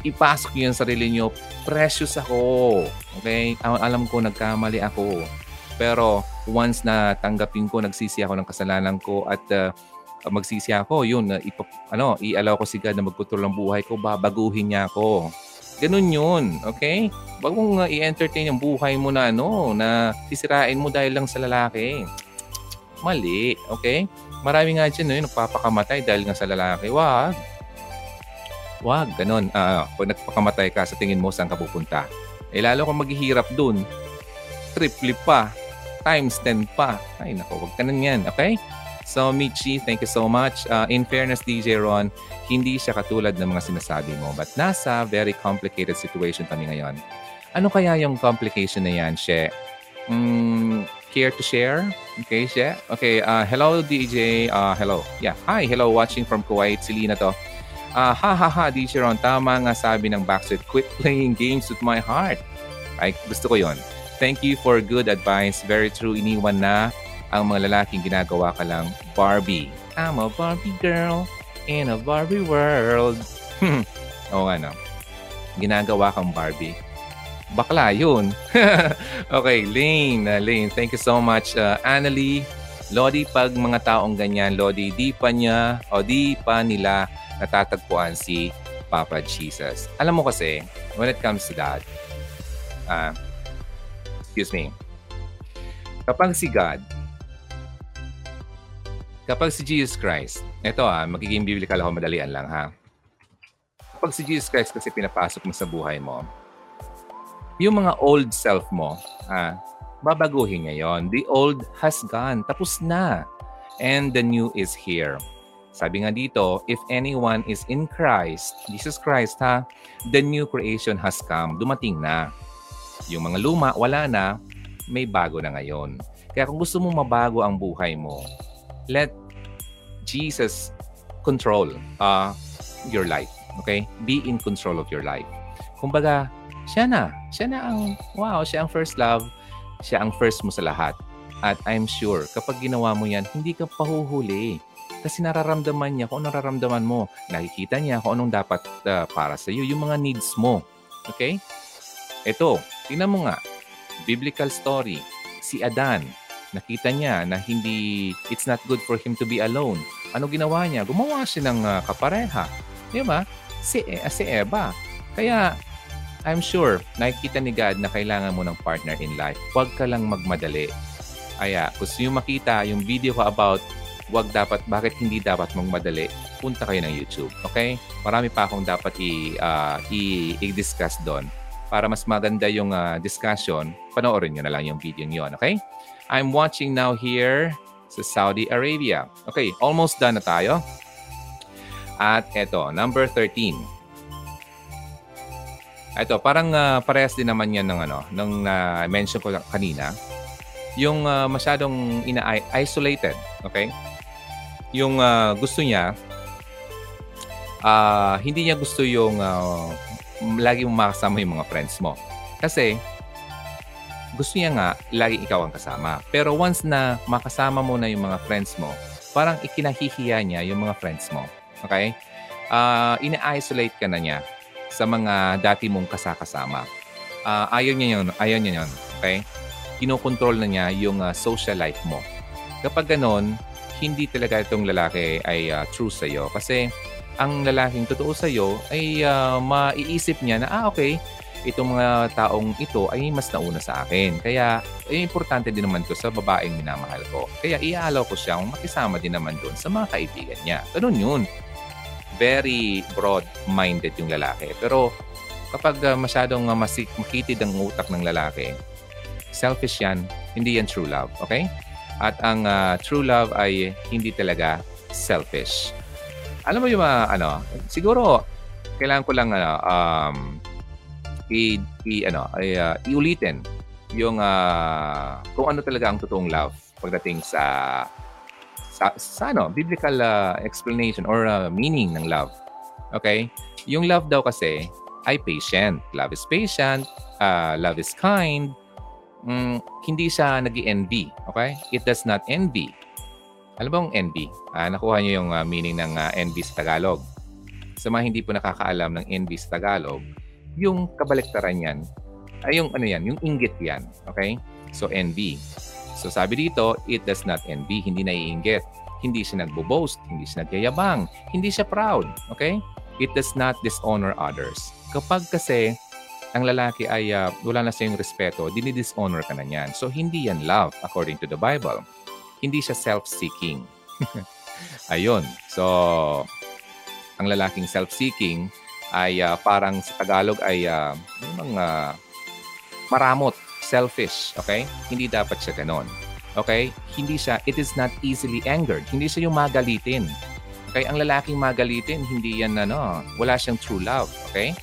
Speaker 1: Ipasok niyo yung sarili niyo. Precious ako. Okay? Alam ko, nagkamali ako. Pero once na tanggapin ko, nagsisi ako ng kasalanan ko at uh, magsisi ako, yun, uh, ipa, ano, i-allow ko si God na magputol ng buhay ko, babaguhin niya ako. Ganun yun, okay? Huwag mong uh, i-entertain yung buhay mo na ano, na sisirain mo dahil lang sa lalaki. Mali, okay? Marami nga dyan, no, yung nagpapakamatay dahil nga sa lalaki. Wag. Wag, ganun. Uh, pag nagpakamatay ka, sa tingin mo, saan ka pupunta? Eh, lalo kung maghihirap dun, triple pa, times 10 pa. Ay, nako, wag ka nan yan, okay? So, Michi, thank you so much. Uh, in fairness, DJ Ron, hindi siya katulad ng mga sinasabi mo. But nasa very complicated situation kami ngayon. Ano kaya yung complication na yan, She? Mm, care to share? Okay, She? Okay, uh, hello, DJ. Uh, hello. Yeah, hi. Hello, watching from Kuwait. Si Lina to. Uh, ha ha ha, DJ Ron. Tama nga sabi ng Backstreet. Quit playing games with my heart. Ay, gusto ko yon. Thank you for good advice. Very true. Iniwan na ang mga lalaking ginagawa ka lang Barbie. I'm a Barbie girl in a Barbie world. Oo nga no. Ginagawa kang Barbie. Bakla yun. okay, Lane. Uh, Lane, thank you so much. Uh, Annalie, Lodi, pag mga taong ganyan, Lodi, di pa niya o di pa nila natatagpuan si Papa Jesus. Alam mo kasi, when it comes to that, uh, excuse me, kapag si God Kapag si Jesus Christ, ito ah, magiging biblical ako madalian lang ha. Kapag si Jesus Christ kasi pinapasok mo sa buhay mo, yung mga old self mo, ah, babaguhin niya yon. The old has gone. Tapos na. And the new is here. Sabi nga dito, if anyone is in Christ, Jesus Christ ha, the new creation has come. Dumating na. Yung mga luma, wala na, may bago na ngayon. Kaya kung gusto mo mabago ang buhay mo, let Jesus control uh, your life. Okay? Be in control of your life. Kumbaga, siya na. Siya na ang, wow, siya ang first love. Siya ang first mo sa lahat. At I'm sure, kapag ginawa mo yan, hindi ka pahuhuli. Kasi nararamdaman niya kung nararamdaman mo. Nakikita niya kung anong dapat uh, para sa iyo, yung mga needs mo. Okay? Ito, tingnan mo nga. Biblical story. Si Adan, nakita niya na hindi, it's not good for him to be alone. Ano ginawa niya? Gumawa siya ng uh, kapareha. Di ba? Si, uh, si Eva. Kaya, I'm sure, nakikita ni God na kailangan mo ng partner in life. Huwag ka lang magmadali. Kaya, gusto nyo makita yung video ko about wag dapat, bakit hindi dapat magmadali, punta kayo ng YouTube. Okay? Marami pa akong dapat i, uh, i, i-discuss doon. Para mas maganda yung uh, discussion, panoorin nyo na lang yung video nyo. Okay? I'm watching now here sa Saudi Arabia. Okay, almost done na tayo. At eto, number 13. Ito, parang uh, parehas din naman yan ng ano, nung uh, mention ko kanina. yung uh, masyadong ina-isolated. Okay? Yung uh, gusto niya, uh, hindi niya gusto yung uh, lagi mong makasama yung mga friends mo. Kasi, gusto niya nga, lagi ikaw ang kasama. Pero once na makasama mo na yung mga friends mo, parang ikinahihiya niya yung mga friends mo. Okay? Uh, ina-isolate ka na niya sa mga dati mong kasakasama. Uh, ayaw niya yun. Ayaw niya yun. Okay? Kinokontrol na niya yung uh, social life mo. Kapag ganon, hindi talaga itong lalaki ay uh, true sa iyo. Kasi ang lalaking totoo sa iyo ay uh, maiisip niya na, ah okay, itong mga taong ito ay mas nauna sa akin. Kaya, eh, importante din naman to sa babaeng minamahal ko. Kaya, iaalaw ko siyang makisama din naman doon sa mga kaibigan niya. Ganun yun. Very broad-minded yung lalaki. Pero, kapag uh, masyadong uh, masik makitid ang utak ng lalaki, selfish yan, hindi yan true love. Okay? At ang uh, true love ay hindi talaga selfish. Alam mo yung mga, ano, siguro, kailangan ko lang, ano, um, i, i ano, ay, uh, iulitin yung uh, kung ano talaga ang totoong love pagdating sa sa, sa ano, biblical uh, explanation or uh, meaning ng love. Okay? Yung love daw kasi ay patient. Love is patient, uh, love is kind, mm, hindi siya nag envy Okay? It does not envy. Alam mo ang envy? Ah, nakuha niyo yung uh, meaning ng uh, envy sa Tagalog. Sa mga hindi po nakakaalam ng envy sa Tagalog, yung kabaliktaran yan, ay yung ano yan, yung inggit yan. Okay? So, envy. So, sabi dito, it does not envy, hindi naiinggit. Hindi siya nagbo-boast, hindi siya nagyayabang, hindi siya proud. Okay? It does not dishonor others. Kapag kasi ang lalaki ay uh, wala na sa yung respeto, dinidishonor ka na niyan. So, hindi yan love according to the Bible. Hindi siya self-seeking. Ayun. So, ang lalaking self-seeking ay uh, parang sa Tagalog ay uh, mga maramot, selfish, okay? Hindi dapat siya ganon. Okay? Hindi siya, it is not easily angered. Hindi siya yung magalitin. Okay? Ang lalaking magalitin, hindi yan ano, wala siyang true love. Okay?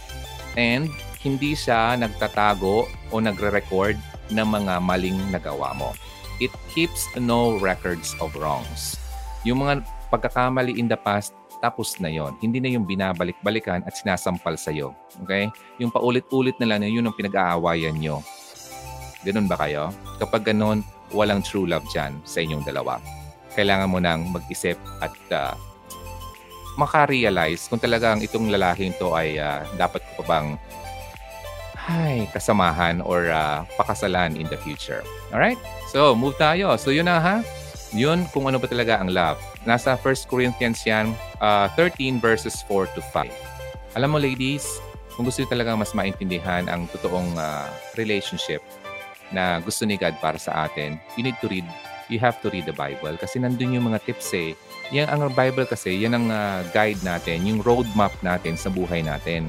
Speaker 1: And hindi siya nagtatago o nagre-record ng mga maling nagawa mo. It keeps no records of wrongs. Yung mga pagkakamali in the past, tapos na yon. Hindi na yung binabalik-balikan at sinasampal sa'yo. Okay? Yung paulit-ulit na lang, yun ang pinag-aawayan nyo. Ganun ba kayo? Kapag ganun, walang true love dyan sa inyong dalawa. Kailangan mo nang mag-isip at uh, makarealize kung talagang itong lalaking to ay uh, dapat ko pa bang ay, kasamahan or uh, pakasalan in the future. Alright? So, move tayo. So, yun na ha. Yun kung ano ba talaga ang love. Nasa 1 Corinthians yan, uh, 13 verses 4 to 5. Alam mo ladies, kung gusto niyo talaga mas maintindihan ang totoong uh, relationship na gusto ni God para sa atin, you need to read, you have to read the Bible. Kasi nandun yung mga tips eh. Yan ang Bible kasi, yan ang uh, guide natin, yung roadmap natin sa buhay natin.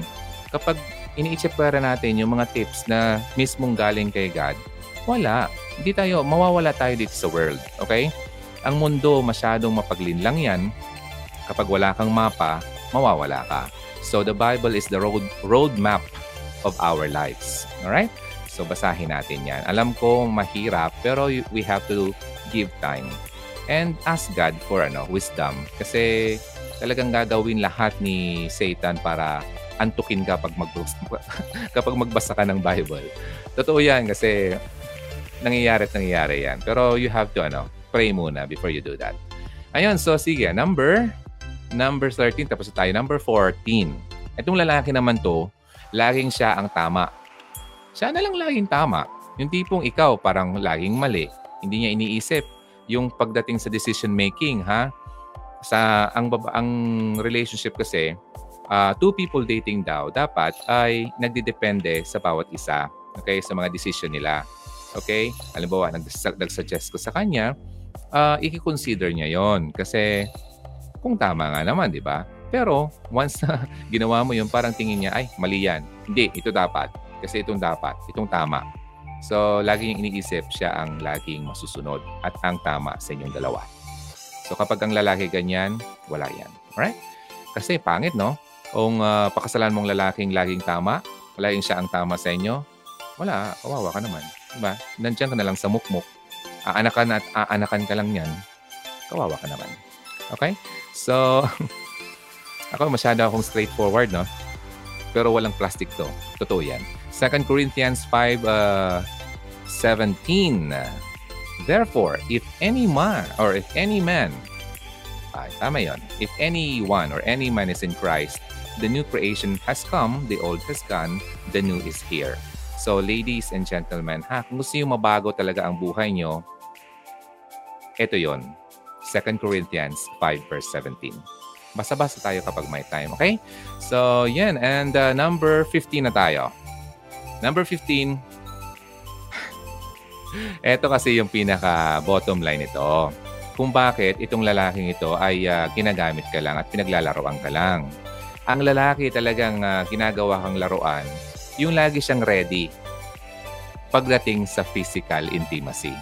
Speaker 1: Kapag iniitsipwera natin yung mga tips na mismong galing kay God, wala. Hindi tayo, mawawala tayo dito sa world. Okay? Ang mundo masyadong mapaglinlang yan. Kapag wala kang mapa, mawawala ka. So the Bible is the road road map of our lives. Alright? So basahin natin yan. Alam ko mahirap pero we have to give time and ask God for ano, wisdom. Kasi talagang gagawin lahat ni Satan para antukin ka pag magbasa, kapag magbasa ka ng Bible. Totoo yan kasi nangyayari at nangyayari yan. Pero you have to ano, pray muna before you do that. Ayun, so sige, number number 13 tapos tayo number 14. Itong lalaki naman to, laging siya ang tama. Siya na lang laging tama. Yung tipong ikaw parang laging mali. Hindi niya iniisip yung pagdating sa decision making, ha? Sa ang ang relationship kasi uh, two people dating daw dapat ay nagdidepende sa bawat isa. Okay? Sa mga decision nila. Okay? Halimbawa, nag-suggest ko sa kanya, uh, i-consider niya yon Kasi kung tama nga naman, di ba? Pero once na ginawa mo yun, parang tingin niya, ay, mali yan. Hindi, ito dapat. Kasi itong dapat. Itong tama. So, laging iniisip siya ang laging masusunod at ang tama sa inyong dalawa. So, kapag ang lalaki ganyan, wala yan. Alright? Kasi pangit, no? Kung uh, pakasalan mong lalaking laging tama, laging siya ang tama sa inyo, wala, kawawa ka naman. Diba? Nandiyan ka na lang sa mukmuk. aanakan at aanakan ka lang yan, kawawa ka naman. Okay? So, ako masyado akong straightforward, no? Pero walang plastic to. Totoo yan. 2 Corinthians 5, uh, 17. Therefore, if any man, or if any man, ay, tama yon. If anyone or any man is in Christ, the new creation has come, the old has gone, the new is here. So, ladies and gentlemen, ha, kung gusto nyo mabago talaga ang buhay nyo, ito yon 2 Corinthians 5 verse 17. Basa-basa tayo kapag may time, okay? So, yan. And uh, number 15 na tayo. Number 15, ito kasi yung pinaka bottom line ito. Kung bakit itong lalaking ito ay uh, ginagamit ka lang at pinaglalaroan ka lang. Ang lalaki talagang uh, ginagawa kang laruan, yung lagi siyang ready pagdating sa physical intimacy.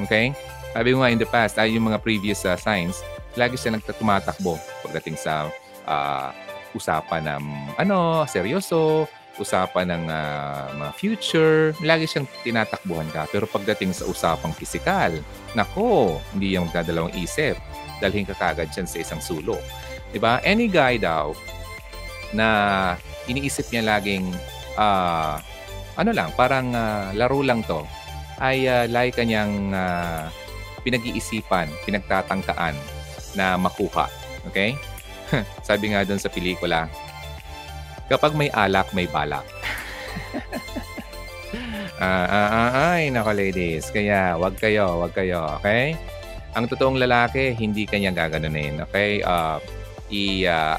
Speaker 1: Okay? Sabi ko nga in the past, ay yung mga previous uh, signs, lagi siya nagtumatakbo pagdating sa uh, usapan ng ano, seryoso, usapan ng uh, mga future, lagi siyang tinatakbuhan ka. Pero pagdating sa usapang pisikal, nako, hindi yung magdadalawang isip. Dalhin ka kagad siya sa isang sulok. Diba? Any guy daw na iniisip niya laging uh, ano lang, parang uh, laro lang to, ay uh, lagi kanyang uh, pinag-iisipan, pinagtatangkaan na makuha. Okay? Sabi nga doon sa pelikula, kapag may alak, may balak. ah, ah, ah, ay, nako ladies. Kaya, wag kayo, wag kayo, okay? Ang totoong lalaki, hindi kanya gaganunin, okay? Uh, i, uh,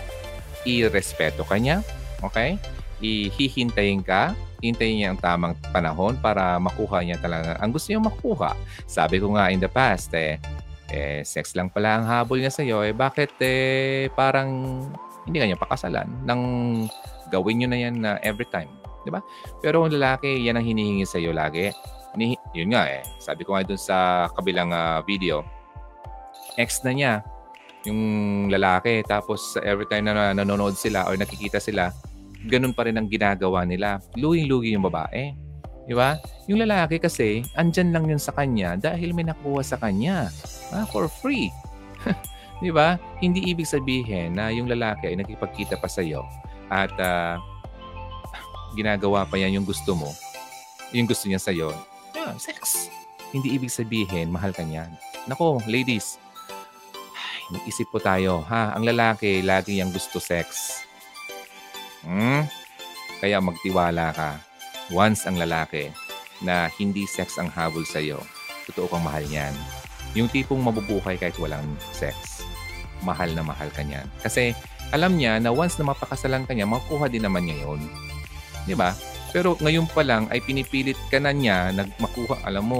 Speaker 1: i-respeto kanya, okay? Ihihintayin ka, hintayin niya ang tamang panahon para makuha niya talaga ang gusto niya makuha. Sabi ko nga in the past, eh, eh, sex lang pala ang habol niya sa'yo, eh, bakit eh, parang hindi kanya pakasalan nang gawin nyo na yan uh, every time. Di ba? Pero kung lalaki, yan ang hinihingi sa'yo lagi. Ni, yun nga eh. Sabi ko nga dun sa kabilang uh, video, ex na niya yung lalaki. Tapos every time na nanonood sila or nakikita sila, ganun pa rin ang ginagawa nila. Luging-lugi yung babae. Di ba? Yung lalaki kasi, andyan lang yun sa kanya dahil may nakuha sa kanya. Ah, for free. Di ba? Hindi ibig sabihin na yung lalaki ay nakipagkita pa sa'yo at uh, ginagawa pa yan yung gusto mo, yung gusto niya sa'yo, yeah, sex. Hindi ibig sabihin, mahal ka niyan. Nako, ladies, mag-isip po tayo, ha? Ang lalaki, lagi yung gusto sex. Hmm? Kaya magtiwala ka. Once ang lalaki na hindi sex ang habol sa'yo, totoo kang mahal niyan. Yung tipong mabubuhay kahit walang sex. Mahal na mahal ka niyan. Kasi alam niya na once na mapakasalan ka niya, makuha din naman niya yun. Di ba? Pero ngayon pa lang ay pinipilit ka na niya nagmakuha. Alam mo,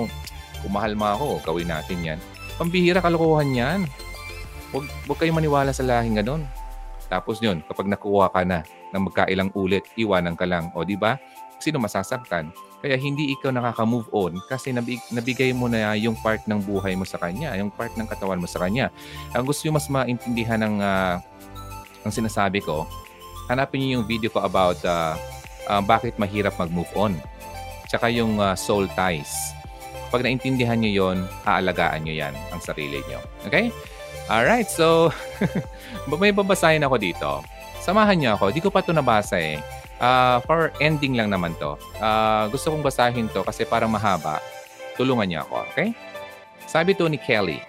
Speaker 1: kung mahal mo ako, gawin natin yan. Pambihira kalokohan yan. Huwag, huwag kayong maniwala sa lahing ganun. Tapos yun, kapag nakuha ka na ng magkailang ulit, iwanan ka lang. O di ba? Sino masasaktan? Kaya hindi ikaw nakaka-move on kasi nabig, nabigay mo na yung part ng buhay mo sa kanya, yung part ng katawan mo sa kanya. Ang gusto nyo mas maintindihan ng uh, ang sinasabi ko, hanapin niyo yung video ko about uh, uh, bakit mahirap mag-move on. Tsaka yung uh, soul ties. Pag naintindihan niyo yon, aalagaan niyo yan ang sarili niyo. Okay? Alright, so may babasahin ako dito. Samahan niyo ako. Di ko pa ito nabasa eh. Uh, for ending lang naman to. Uh, gusto kong basahin to kasi parang mahaba. Tulungan niyo ako, okay? Sabi to ni Kelly.